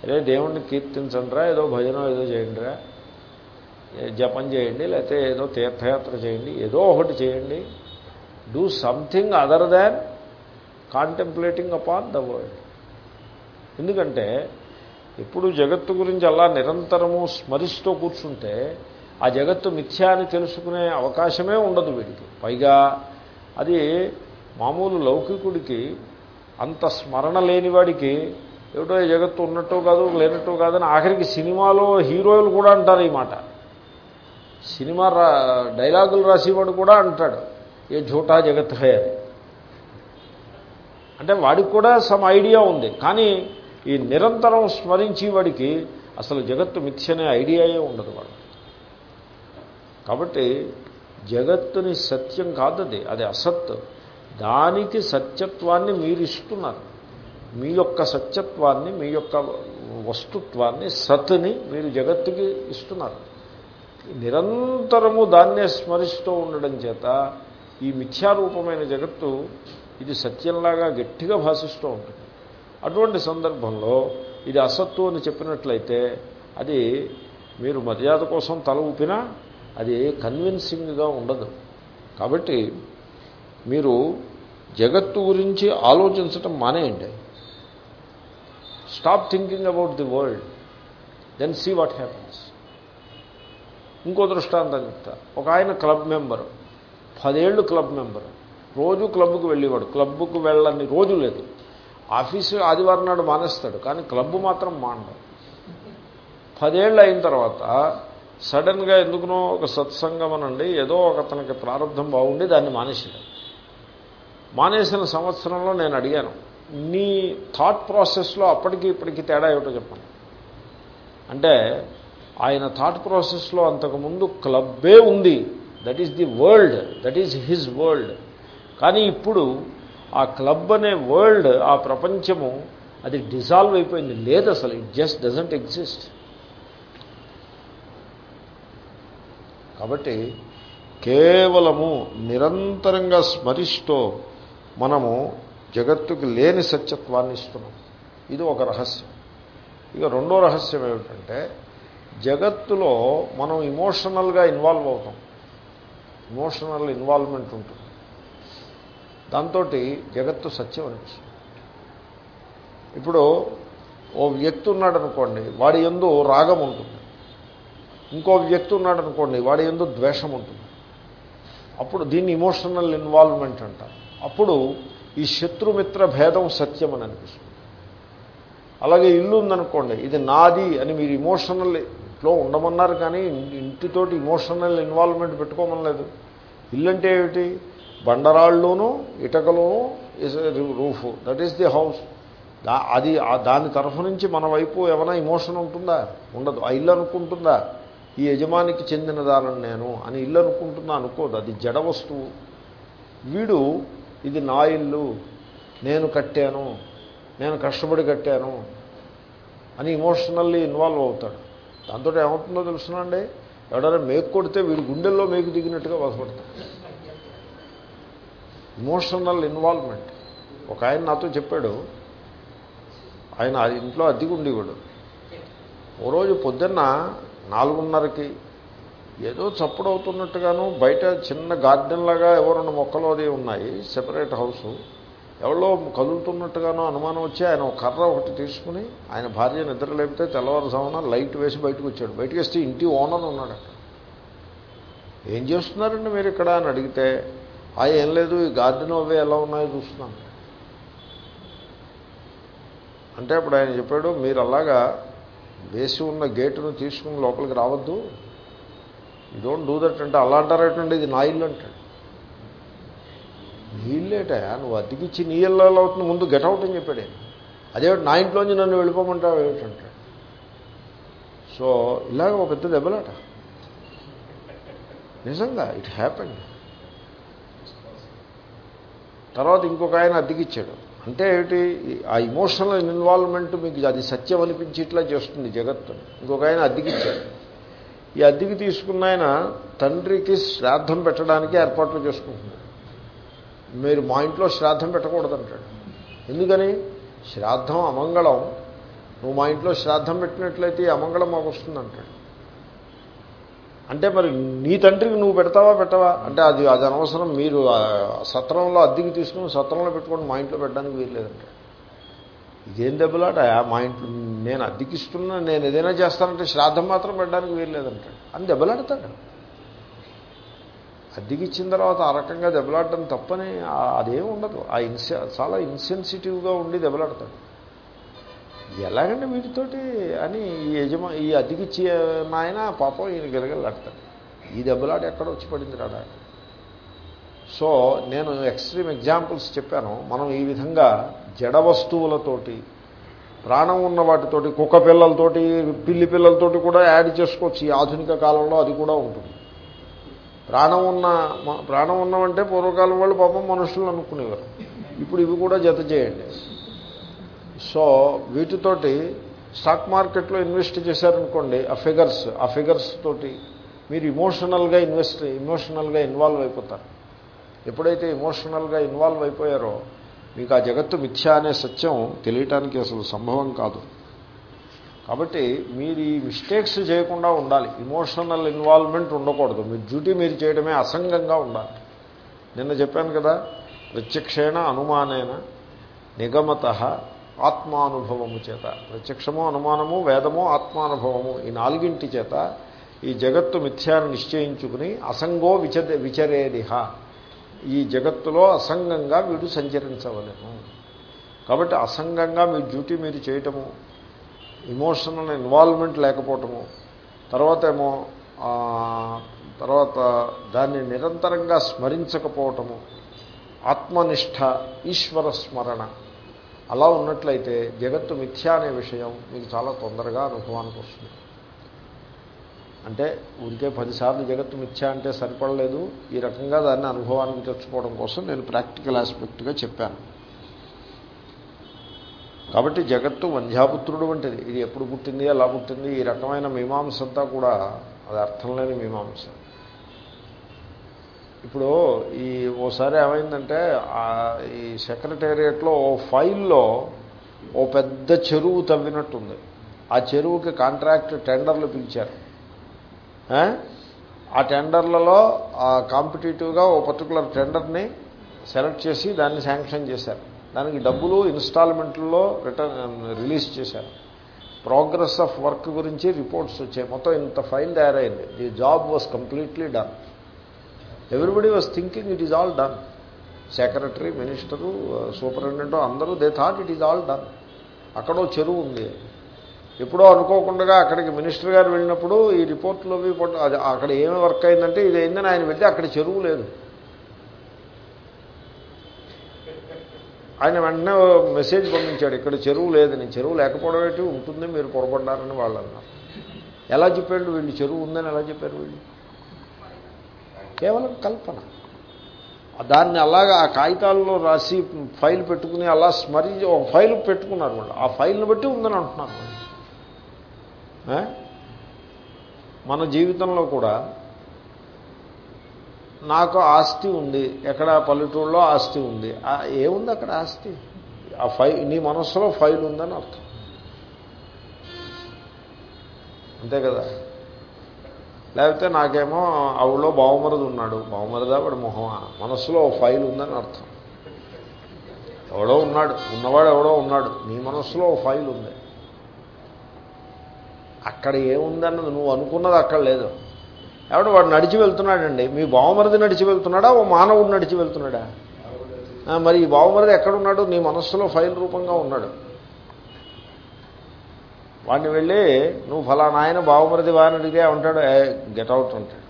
అదే దేవుణ్ణి కీర్తించండిరా ఏదో భజన ఏదో చేయండిరా జపం చేయండి లేకపోతే ఏదో తీర్థయాత్ర చేయండి ఏదో ఒకటి చేయండి do something other than contemplating upon the world. ఎందుకంటే ఎప్పుడు జగత్తు గురించి అలా నిరంతరము స్మరిస్తూ కూర్చుంటే ఆ జగత్తు మిథ్యా అని తెలుసుకునే అవకాశమే ఉండదు వీడికి. పైగా అది మామూలు లౌకికుడికి అంత స్మరణ లేనివాడికి ఏమిటో జగత్తు ఉన్నట్టు కాదు లేనట్టు కాదని ఆఖరికి సినిమాలో హీరోలు కూడా అంటారు ఈ మాట. సినిమా రా డైలాగులు రాసేవాడు కూడా అంటాడు ఏ ఝూటా జగత్ హే అంటే వాడికి కూడా సమ్ ఐడియా ఉంది. కానీ ఈ నిరంతరం స్మరించి వాడికి అసలు జగత్తు మిథ్యనే ఐడియాయే ఉండదు వాడు. కాబట్టి జగత్తుని సత్యం కాదది అది అసత్ దానికి సత్యత్వాన్ని మీరు ఇస్తున్నారు మీ యొక్క సత్యత్వాన్ని మీ యొక్క వస్తుత్వాన్ని సత్ని మీరు జగత్తుకి ఇస్తున్నారు. నిరంతరము దాన్నే స్మరిస్తూ ఉండడం చేత ఈ మిథ్యారూపమైన జగత్తు ఇది సత్యంలాగా గట్టిగా భాషిస్తూ ఉంటుంది. అటువంటి సందర్భంలో ఇది అసత్తు అని చెప్పినట్లయితే అది మీరు మర్యాద కోసం తల ఊపినా అది కన్విన్సింగ్గా ఉండదు. కాబట్టి మీరు జగత్తు గురించి ఆలోచించటం మానేయండి. Stop thinking about the world then see what happens ఇంకో దృష్టాంతం చెప్తా. ఒక ఆయన క్లబ్ మెంబరు పదేళ్ళు క్లబ్ మెంబరు రోజు క్లబ్కు వెళ్ళేవాడు. క్లబ్కు వెళ్ళని రోజు లేదు. ఆఫీసు ఆదివారం నాడు మానేస్తాడు కానీ క్లబ్ మాత్రం మానడు పదేళ్ళు అయిన తర్వాత సడన్గా ఎందుకునో ఒక సత్సంగం అనండి ఏదో ఒక అతనికి ప్రారంభం బాగుండి దాన్ని మానేసాడు మానేసిన సంవత్సరంలో నేను అడిగాను నీ థాట్ ప్రాసెస్లో అప్పటికి ఇప్పటికి తేడా ఏమిటో చెప్పండి. అంటే ఆయన థాట్ ప్రాసెస్లో అంతకుముందు క్లబ్బే ఉంది that is the world that is his world కానీ ఇప్పుడు ఆ క్లబ్ అనే వరల్డ్ ఆ ప్రపంచము అది డిజాల్వ్ అయిపోయింది లేదు అసలు ఇట్ జస్ట్ డజంట్ ఎగ్జిస్ట్ కాబట్టి కేవలము నిరంతరంగా స్మరిస్తూ మనము జగత్తుకి లేని సత్యత్వాన్ని ఇస్తున్నాం. ఇది ఒక రహస్యం. ఇక రెండో రహస్యం ఏమిటంటే జగత్తులో మనం ఇమోషనల్గా ఇన్వాల్వ్ అవుతాం. ఇమోషనల్ ఇన్వాల్వ్మెంట్ ఉంటుంది. దాంతో జగత్తు సత్యం అనిపిస్తుంది. ఇప్పుడు ఓ వ్యక్తి ఉన్నాడు అనుకోండి వాడి ఎందు రాగం ఉంటుంది. ఇంకో వ్యక్తి ఉన్నాడు అనుకోండి వాడి ఎందు ద్వేషం ఉంటుంది. అప్పుడు దీన్ని ఇమోషనల్ ఇన్వాల్వ్మెంట్ అంటారు అప్పుడు ఈ శత్రుమిత్ర భేదం సత్యం అని అనిపిస్తుంది. అలాగే ఇల్లు ఉందనుకోండి ఇది నాది అని మీరు ఇమోషనల్లో ఉండమన్నారు కానీ ఇంటితోటి ఇమోషనల్ ఇన్వాల్వ్మెంట్ పెట్టుకోమనలేదు ఇల్లు అంటే ఏమిటి? బండరాళ్ళలోనూ ఇటకలోనూ is roof that is the house దా అది దాని తరఫు నుంచి మన వైపు ఏమైనా ఇమోషన్ ఉంటుందా? ఉండదు. ఆ ఇల్లు అనుకుంటుందా? ఈ యజమానికి చెందినదానని నేను అని ఇల్లు అనుకుంటున్నా అనుకోదు. అది జడ వస్తువు. వీడు ఇది నా ఇల్లు నేను కట్టాను నేను కష్టపడి కట్టాను అని ఇమోషనల్లీ ఇన్వాల్వ్ అవుతాడు. దాంతో ఏమవుతుందో తెలుసునండి ఎవడైనా మేకు కొడితే వీడి గుండెల్లో మేకు దిగినట్టుగా బాధపడతాడు. ఇమోషనల్ ఇన్వాల్వ్మెంట్ ఒక ఆయన నాతో చెప్పాడు ఆయన ఇంట్లో అద్దెకు ఉండేవాడు. ఓ రోజు పొద్దున్న నాలుగున్నరకి ఏదో చప్పుడు అవుతున్నట్టుగాను బయట చిన్న గార్డెన్ లాగా ఎవరు రెండు మొక్కలు అది ఉన్నాయి సెపరేట్ హౌస్ ఎవరో కదులుతున్నట్టుగానో అనుమానం వచ్చి ఆయన ఒక కర్ర ఒకటి తీసుకుని ఆయన భార్య నిద్ర లేపితే తెల్లవారుజామున లైట్ వేసి బయటకు వచ్చాడు. బయటకు వస్తే ఇంటి ఓనర్ ఉన్నాడు అక్కడ. ఏం చేస్తున్నారండి మీరు ఇక్కడ అని అడిగితే ఆ ఏం లేదు ఈ గార్డెన్ అవి ఎలా ఉన్నాయో చూస్తున్నాను. అంటే అప్పుడు ఆయన చెప్పాడు మీరు అలాగా వేసి ఉన్న గేటును తీసుకుని లోపలికి రావద్దు. యూ డోంట్ డూ దట్ అంటే. అలా అంటారేటండి ఇది నా ఇల్లు అంటాడు. నీ నువ్వు అతికిచ్చి నీ ఇల్లు అవుతుంది. ముందు గెటౌట్ అని చెప్పాడు అదే నా ఇంట్లోంచి నన్ను వెళ్ళిపోమంటావు ఏమిటంటాడు సో ఇలాగ ఒక పెద్ద దెబ్బలాట. నిజంగా ఇట్ హ్యాపెండ్ తర్వాత ఇంకొక ఆయన అద్దెకిచ్చాడు అంటే ఏమిటి? ఆ ఇమోషనల్ ఇన్వాల్వ్మెంట్ మీకు అది సత్యం అనిపించి ఇట్లా చేస్తుంది జగత్తు. ఇంకొక ఆయన అద్దెకిచ్చాడు. ఈ అద్దెకి తీసుకున్న ఆయన తండ్రికి శ్రాద్ధం పెట్టడానికి ఏర్పాట్లు చేసుకుంటున్నాడు. మీరు మా ఇంట్లో శ్రాద్ధం పెట్టకూడదంటాడు. ఎందుకని? శ్రాద్ధం అమంగళం. నువ్వు మా ఇంట్లో శ్రాద్ధం పెట్టినట్లయితే అమంగళం మాకు వస్తుందంటాడు. అంటే మరి నీ తండ్రికి నువ్వు పెడతావా పెట్టవా? అంటే అది అది అనవసరం. మీరు సత్రంలో అద్దెకి తీసుకుని సత్రంలో పెట్టుకోండి మా ఇంట్లో పెట్టడానికి వీల్లేదంటే. ఇదేం దెబ్బలాట? మా ఇంట్లో నేను అద్దెకిస్తున్నా నేను ఏదైనా చేస్తానంటే శ్రాద్ధం మాత్రం పెట్టడానికి వీల్లేదంటాడు అని దెబ్బలాడతాడు. అద్దెకిచ్చిన తర్వాత ఆ రకంగా దెబ్బలాడటం తప్పని అదేం ఉండదు. ఆ ఇన్సె చాలా ఇన్సెన్సిటివ్గా ఉండి దెబ్బలాడతాడు. ఎలాగండి వీటితోటి అని ఈ యజమా ఈ అద్దెకిచ్చి నాయన పాపం ఈయన గిలగలాడతాడు ఈ దెబ్బలాట ఎక్కడ వచ్చి పడింది రాడా? సో నేను ఎక్స్ట్రీమ్ ఎగ్జాంపుల్స్ చెప్పాను. మనం ఈ విధంగా జడ వస్తువులతోటి ప్రాణం ఉన్న వాటితోటి కుక్క పిల్లలతోటి పిల్లి పిల్లలతోటి కూడా యాడ్ చేసుకోవచ్చు. ఈ ఆధునిక కాలంలో అది కూడా ఉంటుంది. ప్రాణం ఉన్న ప్రాణం ఉన్నవంటే పూర్వకాలం వాళ్ళు పాపం మనుషులు అనుకునేవారు. ఇప్పుడు ఇవి కూడా జత చేయండి. సో వీటితోటి స్టాక్ మార్కెట్లో ఇన్వెస్ట్ చేశారనుకోండి ఆ ఫిగర్స్ ఆ ఫిగర్స్ తోటి మీరు ఇమోషనల్గా ఇన్వెస్ట్ ఇమోషనల్గా ఇన్వాల్వ్ అయిపోతారు. ఎప్పుడైతే ఇమోషనల్గా ఇన్వాల్వ్ అయిపోయారో మీకు ఆ జగత్తు మిథ్య అనే సత్యం తెలియటానికి అసలు సంభవం కాదు. కాబట్టి మీరు ఈ మిస్టేక్స్ చేయకుండా ఉండాలి. ఇమోషనల్ ఇన్వాల్వ్మెంట్ ఉండకూడదు. మీ డ్యూటీ మీరు చేయడమే అసంగంగా ఉండాలి. నిన్న చెప్పాను కదా ప్రత్యక్షేణ అనుమానేన నిగమత ఆత్మానుభవము చేత ప్రత్యక్షము అనుమానము వేదమో ఆత్మానుభవము ఈ నాలుగింటి చేత ఈ జగత్తు మిథ్యాన్ని నిశ్చయించుకుని అసంగో విచ విచరేదిహ. ఈ జగత్తులో అసంగంగా వీడు సంచరించవలేము. కాబట్టి అసంగంగా మీ డ్యూటీ మీరు చేయటము ఇమోషనల్ ఇన్వాల్వ్మెంట్ లేకపోవటము తర్వాత ఏమో తర్వాత దాన్ని నిరంతరంగా స్మరించకపోవటము ఆత్మనిష్ట ఈశ్వర స్మరణ. అలా ఉన్నట్లయితే జగత్తు మిథ్య అనే విషయం మీకు చాలా తొందరగా అనుభవానికి వస్తుంది. అంటే ఉంటే పదిసార్లు జగత్తు మిథ్య అంటే సరిపడలేదు. ఈ రకంగా దాన్ని అనుభవానికి తెచ్చుకోవడం కోసం నేను ప్రాక్టికల్ ఆస్పెక్ట్గా చెప్పాను. కాబట్టి జగత్తు వంధ్యాపుత్రుడు వంటిది. ఇది ఎప్పుడు పుట్టింది ఎలా పుట్టింది ఈ రకమైన మీమాంస అంతా కూడా అది అర్థం లేని మీమాంస. ఇప్పుడు ఈ ఓసారి ఏమైందంటే ఈ సెక్రటేరియట్లో ఓ ఫైల్లో ఓ పెద్ద చెరువు తవ్వినట్టుంది. ఆ చెరువుకి కాంట్రాక్ట్ టెండర్లు పిలిచారు. ఆ? టెండర్లలో ఆ కాంపిటేటివ్గా ఓ పర్టికులర్ టెండర్ని సెలెక్ట్ చేసి దాన్ని శాంక్షన్ చేశారు. దానికి డబ్బులు ఇన్స్టాల్మెంట్లో రిటర్న్ రిలీజ్ చేశారు. ప్రోగ్రెస్ ఆఫ్ వర్క్ గురించి రిపోర్ట్స్ వచ్చాయి. మొత్తం ఇంత ఫైల్ తయారైంది. The job was completely done. Everybody was thinking it is all done secretary minister superintendent అందరూ they thought it is all done అక్కడో చెరువు ఉంది. ఎప్పుడో అనుకోకుండా అక్కడికి మినిస్టర్ గారు వెళ్ళినప్పుడు ఈ రిపోర్ట్లు అవి అది అక్కడ ఏమి వర్క్ అయిందంటే ఇది అయిందని ఆయన వెళ్తే అక్కడ చెరువు లేదు. ఆయన వెంటనే మెసేజ్ పంపించాడు ఇక్కడ చెరువు లేదని చెరువు లేకపోవడం ఏంటి? ఉంటుంది మీరు పొరపడ్డారని వాళ్ళు అన్నారు. ఎలా చెప్పాడు వీళ్ళు? చెరువు ఉందని ఎలా చెప్పారు వీళ్ళు? కేవలం కల్పన. దాన్ని అలాగా ఆ కాగితాల్లో రాసి ఫైల్ పెట్టుకుని అలా స్మరి ఒక ఫైల్ పెట్టుకున్నారు వాళ్ళు. ఆ ఫైల్ని బట్టి ఉందని అంటున్నారు వాళ్ళు. మన జీవితంలో కూడా నాకు ఆస్తి ఉంది. ఎక్కడ పల్లెటూరులో ఆస్తి ఉంది. ఏముంది అక్కడ ఆస్తి? ఆ ఫైల్ నీ మనస్సులో ఫైల్ ఉందని అర్థం. అంతే కదా? లేకపోతే నాకేమో ఆవిడలో బావమరది ఉన్నాడు. బావమరదా వాడు మొహమా? మనస్సులో ఓ ఫైల్ ఉందని అర్థం. ఎవడో ఉన్నాడు. ఉన్నవాడు ఎవడో ఉన్నాడు. నీ మనస్సులో ఓ ఫైల్ ఉంది. అక్కడ ఏముందన్నది నువ్వు అనుకున్నది అక్కడ లేదు. ఎవడు వాడు నడిచి వెళ్తున్నాడండి. మీ బావమరిది నడిచి వెళ్తున్నాడా? ఓ మానవుడు నడిచి వెళ్తున్నాడా? మరి ఈ బావమరిది ఎక్కడున్నాడు నీ మనస్సులో ఫైల్ రూపంగా ఉన్నాడు. వాడిని వెళ్ళి నువ్వు ఫలానా ఆయన బావమరిది వాని అడిగితే ఉంటాడు గెట్ అవుట్ అంటాడు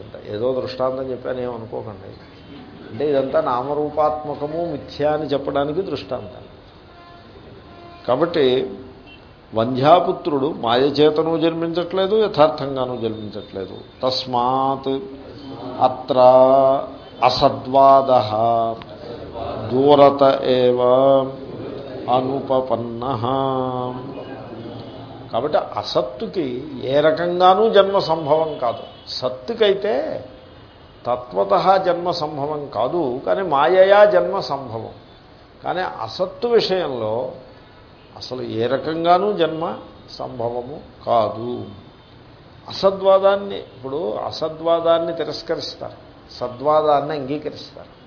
ఎంత ఏదో దృష్టాంతం చెప్పాను ఏమనుకోకండి అంటే ఇదంతా నామరూపాత్మకము మిథ్యా అని చెప్పడానికి దృష్టాంతం. కాబట్టి వంధ్యాపుత్రుడు మాయచేతను జన్మించట్లేదు యథార్థంగాను జన్మించట్లేదు. తస్మాత్ అత్ర అసద్వాద దూరత ఏవ అనుపపన్న కాబట్టి అసత్తుకి ఏ రకంగానూ జన్మ సంభవం కాదు. సత్తుకైతే తత్వత జన్మ సంభవం కాదు కానీ మాయయా జన్మ సంభవం. కానీ అసత్తు విషయంలో అసలు ఏ రకంగానూ జన్మ సంభవము కాదు. అసద్వాదాన్ని ఇప్పుడు అసద్వాదాన్ని తిరస్కరిస్తారు. సద్వాదాన్ని అంగీకరిస్తారు.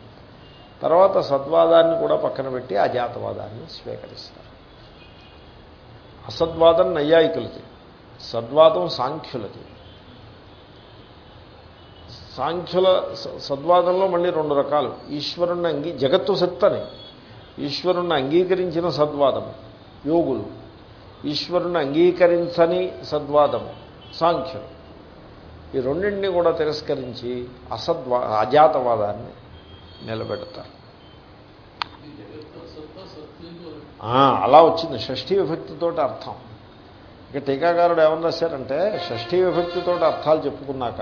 తర్వాత సద్వాదాన్ని కూడా పక్కన పెట్టి అజాతవాదాన్ని స్వీకరిస్తారు. అసద్వాదం నైయాయికులది సద్వాదం సాంఖ్యులది. సాంఖ్యుల సద్వాదంలో మళ్ళీ రెండు రకాలు. ఈశ్వరుణ్ణి అంగీ జగత్తు సత్తని. ఈశ్వరుణ్ణి అంగీకరించిన సద్వాదము యోగులు. ఈశ్వరుని అంగీకరించని సద్వాదము సాంఖ్యం ఈ రెండింటినీ కూడా తిరస్కరించి అసద్వా అజాతవాదాన్ని నిలబెడతారు. అలా వచ్చింది. షష్ఠీ విభక్తితో అర్థం. ఇక టీకాకారుడు ఏమన్నా రాశారంటే షష్ఠీ విభక్తితో అర్థాలు చెప్పుకున్నాక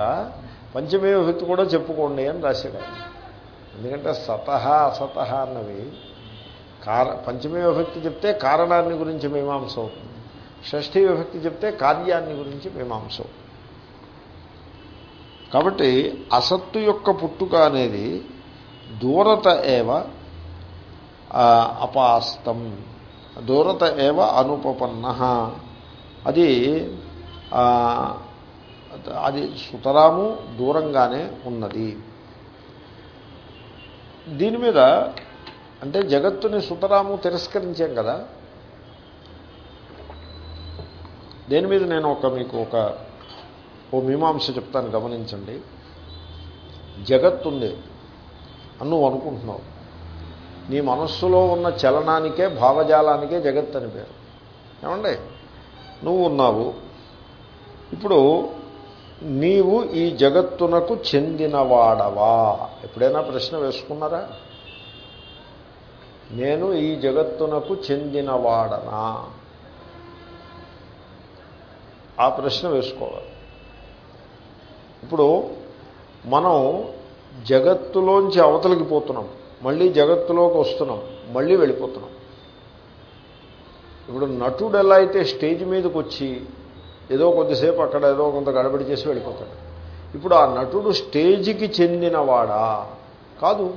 పంచమీ విభక్తి కూడా చెప్పుకోండి అని రాశాడు. ఎందుకంటే సతహ అసతహ అన్నవి కార పంచమీ విభక్తి చెప్తే కారణాన్ని గురించి మీమాంస అవుతుంది. షష్ఠీ విభక్తి చెప్తే కార్యాన్ని గురించి మీమాంస అవుతుంది. కాబట్టి అసత్తు యొక్క పుట్టుక అనేది దూరత ఏవ అపాస్తం. దూరత ఏవ అనుపపన్న. అది అది సుతరాము దూరంగానే ఉన్నది. దీని మీద అంటే జగత్తుని సుతరాము తిరస్కరించాం కదా. దేని మీద నేను ఒక మీకు ఒక ఓ మీమాంస చెప్తాను గమనించండి. జగత్తుంది. అని నువ్వు అనుకుంటున్నావు. నీ మనస్సులో ఉన్న చలనానికే భావజాలానికే జగత్ అని పేరు. ఏమండి? నువ్వు ఉన్నావు. ఇప్పుడు నీవు ఈ జగత్తునకు చెందినవాడవా? ఎప్పుడైనా ప్రశ్న వేసుకున్నారా? నేను ఈ జగత్తునకు చెందినవాడనా? ఆ ప్రశ్న వేసుకోవాలి. ఇప్పుడు మనం జగత్తులోంచి అవతలికి పోతున్నాం. మళ్ళీ జగత్తులోకి వస్తున్నాం. మళ్ళీ వెళ్ళిపోతున్నాం. ఇప్పుడు నటుడు ఎలా అయితే స్టేజ్ మీదకి వచ్చి ఏదో కొద్దిసేపు అక్కడ ఏదో కొంత గడబడి చేసి వెళ్ళిపోతాడు. ఇప్పుడు ఆ నటుడు స్టేజికి చెందినవాడా? కాదు.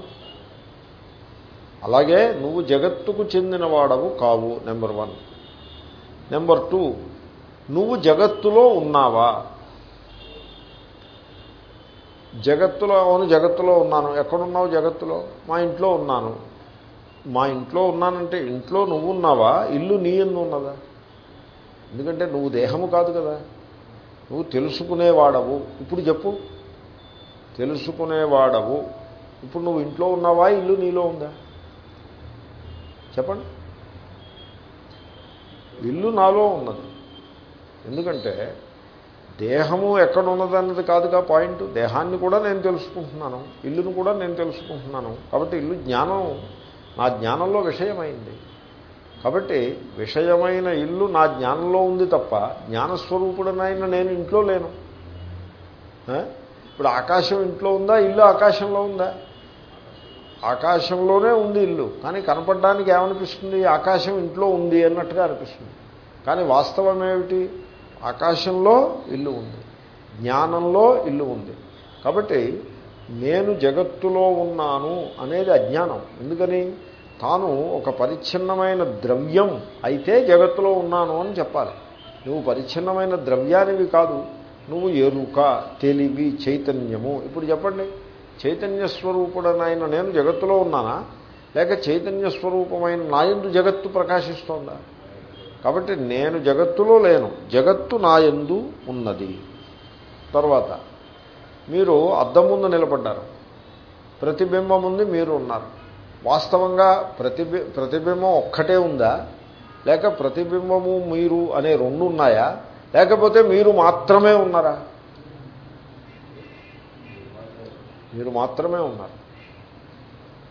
అలాగే నువ్వు జగత్తుకు చెందినవాడవు కావు నెంబర్ వన్. నెంబర్ టూ నువ్వు జగత్తులో ఉన్నావా? జగత్తులో అవును జగత్తులో ఉన్నాను. ఎక్కడున్నావు జగత్తులో? మా ఇంట్లో ఉన్నాను. మా ఇంట్లో ఉన్నానంటే ఇంట్లో నువ్వు ఉన్నావా? ఇల్లు నీ ఎందు ఉన్నదా? ఎందుకంటే నువ్వు దేహము కాదు కదా. నువ్వు తెలుసుకునేవాడవు. ఇప్పుడు చెప్పు. తెలుసుకునేవాడవు. ఇప్పుడు నువ్వు ఇంట్లో ఉన్నావా? ఇల్లు నీలో ఉందా? చెప్పండి. ఇల్లు నాలో ఉన్నది. ఎందుకంటే దేహము ఎక్కడ ఉన్నదన్నది కాదుగా పాయింట్. దేహాన్ని కూడా నేను తెలుసుకుంటున్నాను. ఇల్లును కూడా నేను తెలుసుకుంటున్నాను. కాబట్టి ఇల్లు జ్ఞానం నా జ్ఞానంలో విషయమైంది. కాబట్టి విషయమైన ఇల్లు నా జ్ఞానంలో ఉంది తప్ప జ్ఞానస్వరూపుడనైనా నేను ఇంట్లో లేను. ఇప్పుడు ఆకాశం ఇంట్లో ఉందా? ఇల్లు ఆకాశంలో ఉందా? ఆకాశంలోనే ఉంది ఇల్లు. కానీ కనపడడానికి ఏమనిపిస్తుంది? ఆకాశం ఇంట్లో ఉంది అన్నట్టుగా అనిపిస్తుంది. కానీ వాస్తవం ఏమిటి ఆకాశంలో ఇల్లు ఉంది. జ్ఞానంలో ఇల్లు ఉంది. కాబట్టి నేను జగత్తులో ఉన్నాను అనేది అజ్ఞానం. ఎందుకని? తాను ఒక పరిచ్ఛిన్నమైన ద్రవ్యం అయితే జగత్తులో ఉన్నాను అని చెప్పాలి. నువ్వు పరిచ్ఛిన్నమైన ద్రవ్యానివి కాదు. నువ్వు ఎరుక తెలివి చైతన్యము. ఇప్పుడు చెప్పండి. చైతన్య స్వరూపుడనైన నేను జగత్తులో ఉన్నానా? లేక చైతన్య స్వరూపమైన నాయందు జగత్తు ప్రకాశిస్తోందా? కాబట్టి నేను జగత్తులో లేను. జగత్తు నా ఎందు ఉన్నది. తర్వాత మీరు అద్దం ముందు నిలబడ్డారు. ప్రతిబింబం ఉంది మీరు ఉన్నారు. వాస్తవంగా ప్రతిబి ప్రతిబింబం ఒక్కటే ఉందా? లేక ప్రతిబింబము మీరు అనే రెండు ఉన్నాయా? లేకపోతే మీరు మాత్రమే ఉన్నారా? మీరు మాత్రమే ఉన్నారు.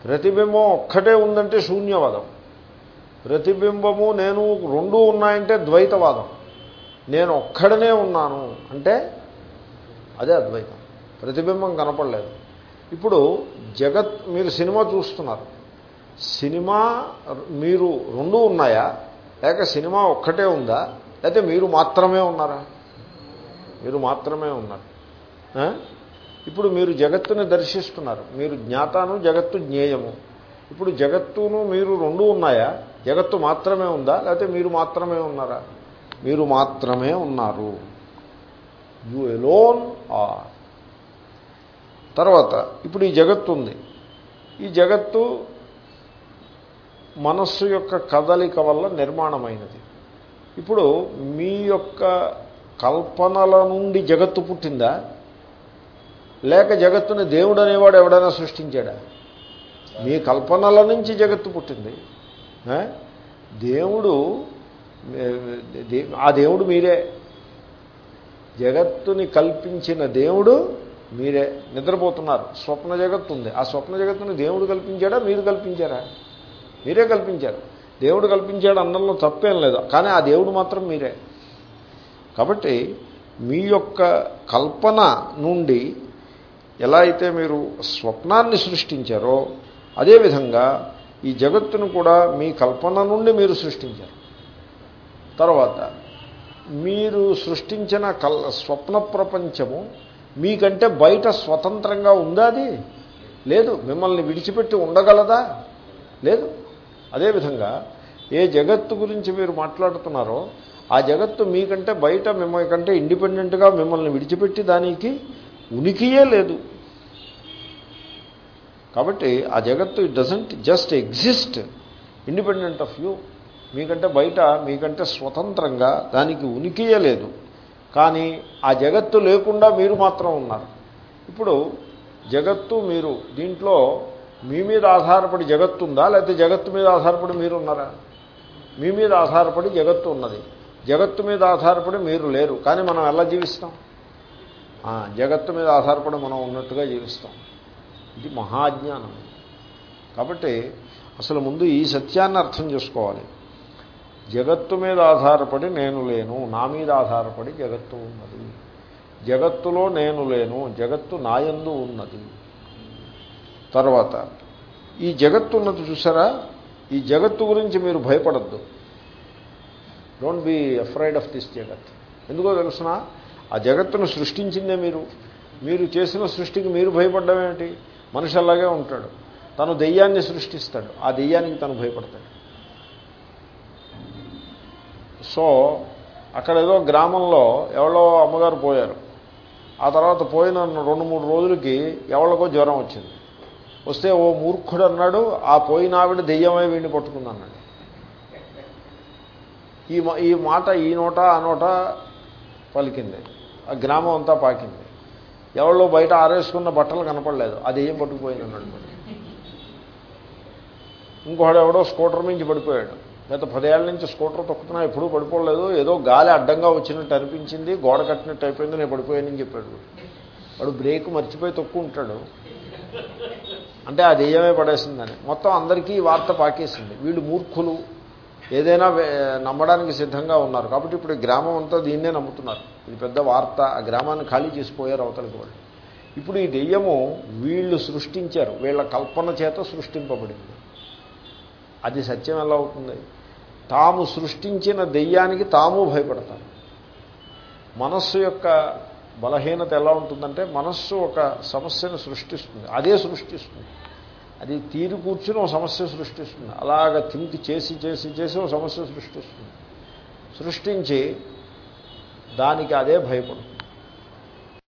ప్రతిబింబం ఒక్కటే ఉందంటే శూన్యవాదం. ప్రతిబింబము నేను రెండు ఉన్నాయంటే ద్వైతవాదం. నేను ఒక్కడనే ఉన్నాను అంటే అదే అద్వైతం. ప్రతిబింబం కనపడలేదు. ఇప్పుడు జగత్ మీరు సినిమా చూస్తున్నారు. సినిమా మీరు రెండు ఉన్నాయా? లేక సినిమా ఒక్కటే ఉందా? లేకపోతే మీరు మాత్రమే ఉన్నారా? మీరు మాత్రమే ఉన్నారు. ఇప్పుడు మీరు జగత్తుని దర్శిస్తున్నారు. మీరు జ్ఞాతాను జగత్తు జ్ఞేయము. ఇప్పుడు జగత్తును మీరు రెండు ఉన్నాయా? జగత్తు మాత్రమే ఉందా? లేకపోతే మీరు మాత్రమే ఉన్నారా? మీరు మాత్రమే ఉన్నారు. యు ఎలోన్ ఆర్ తర్వాత ఇప్పుడు ఈ జగత్తు ఉంది. ఈ జగత్తు మనస్సు యొక్క కదలిక వల్ల నిర్మాణమైనది. ఇప్పుడు మీ యొక్క కల్పనల నుండి జగత్తు పుట్టిందా? లేక జగత్తుని దేవుడు అనేవాడు ఎవడైనా సృష్టించాడా? మీ కల్పనల నుంచి జగత్తు పుట్టింది. దేవుడు ఆ దేవుడు మీరే. జగత్తుని కల్పించిన దేవుడు మీరే. నిద్రపోతున్నారు. స్వప్న జగత్తు ఉంది ఆ స్వప్న జగత్తుని దేవుడు కల్పించాడా? మీరు కల్పించారా? మీరే కల్పించారు. దేవుడు కల్పించాడు అందరిలో తప్పేం లేదు. కానీ ఆ దేవుడు మాత్రం మీరే. కాబట్టి మీ యొక్క కల్పన నుండి ఎలా అయితే మీరు స్వప్నాన్ని సృష్టించారో అదేవిధంగా ఈ జగత్తును కూడా మీ కల్పన నుండి మీరు సృష్టించారు. తర్వాత మీరు సృష్టించిన కల్ స్వప్న ప్రపంచము మీకంటే బయట స్వతంత్రంగా ఉందా అది? లేదు. మిమ్మల్ని విడిచిపెట్టి ఉండగలదా? లేదు. అదేవిధంగా ఏ జగత్తు గురించి మీరు మాట్లాడుతున్నారో ఆ జగత్తు మీకంటే బయట మిమ్మల్ని కంటే ఇండిపెండెంట్గా మిమ్మల్ని విడిచిపెట్టి దానికి ఉనికియే లేదు. కాబట్టి ఆ జగత్తు it doesn't just exist independent of you మీకంటే బయట మీకంటే స్వతంత్రంగా దానికి ఉనికియే లేదు. కానీ ఆ జగత్తు లేకుండా మీరు మాత్రం ఉన్నారు. ఇప్పుడు జగత్తు మీరు దీంట్లో మీ మీద ఆధారపడి జగత్తు ఉందా? లేకపోతే జగత్తు మీద ఆధారపడి మీరు ఉన్నారా? మీ మీద ఆధారపడి జగత్తు ఉన్నది. జగత్తు మీద ఆధారపడి మీరు లేరు. కానీ మనం ఎలా జీవిస్తాం? జగత్తు మీద ఆధారపడి మనం ఉన్నట్టుగా జీవిస్తాం. ఇది మహాజ్ఞానం. కాబట్టి అసలు ముందు ఈ సత్యాన్ని అర్థం చేసుకోవాలి. జగత్తు మీద ఆధారపడి నేను లేను నా మీద ఆధారపడి జగత్తు ఉన్నది. జగత్తులో నేను లేను జగత్తు నాయందు ఉన్నది. తర్వాత ఈ జగత్తు ఉన్నది చూసారా? ఈ జగత్తు గురించి మీరు భయపడద్దు. Don't be afraid of this జగత్. ఎందుకో తెలుసిన? ఆ జగత్తును సృష్టించిందే మీరు. మీరు చేసిన సృష్టికి మీరు భయపడ్డం ఏమిటి మనిషి అలాగే ఉంటాడు. తను దెయ్యాన్ని సృష్టిస్తాడు. ఆ దెయ్యానికి తను భయపడతాడు. సో అక్కడ ఏదో గ్రామంలో ఎవరో అమ్మగారు పోయారు. ఆ తర్వాత పోయిన రెండు మూడు రోజులకి ఎవరికో జ్వరం వచ్చింది. వస్తే ఓ మూర్ఖుడు అన్నాడు ఆ పోయిన ఆవిడ దెయ్యమై వీడిని పట్టుకుంది అన్నాడు ఈ మా- ఈ మాట ఈ నోట ఆ నోట పలికింది. ఆ గ్రామం అంతా పాకింది. ఎవరో బయట ఆరేసుకున్న బట్టలు కనపడలేదు. అది ఏం పట్టుకుపోయింది అన్నాడు. మరి ఎవడో స్కూటర్ నుంచి పడిపోయాడు. గత పదేళ్ళ నుంచి స్కూటర్ తొక్కుతున్నా ఎప్పుడూ పడిపోలేదు. ఏదో గాలి అడ్డంగా వచ్చినట్టు అనిపించింది. గోడ కట్టినట్టు అయిపోయింది నేను పడిపోయానని చెప్పాడు. వాడు బ్రేక్ మర్చిపోయి తొక్కు ఉంటాడు అంటే ఆ దెయ్యమే పడేసిందని. మొత్తం అందరికీ వార్త పాకేసింది. వీళ్ళు మూర్ఖులు. ఏదైనా వే- నమ్మడానికి సిద్ధంగా ఉన్నారు. కాబట్టి ఇప్పుడు ఈ గ్రామం అంతా దీన్నే నమ్ముతున్నారు. ఇది పెద్ద వార్త. ఆ గ్రామాన్ని ఖాళీ చేసిపోయారు అవతలికి వాళ్ళు. ఇప్పుడు ఈ దెయ్యము వీళ్ళు సృష్టించారు. వీళ్ళ కల్పన చేత సృష్టింపబడింది. అది సత్యం ఎలా అవుతుంది? తాము సృష్టించిన దెయ్యానికి తాము భయపడతారు. మనస్సు యొక్క బలహీనత ఎలా ఉంటుందంటే మనస్సు ఒక సమస్యను సృష్టిస్తుంది. అదే సృష్టిస్తుంది. అది తీరు కూర్చుని ఒక సమస్య సృష్టిస్తుంది. అలాగ థింక్ చేసి చేసి చేసి ఒక సమస్య సృష్టిస్తుంది. సృష్టించి దానికి అదే భయపడుతుంది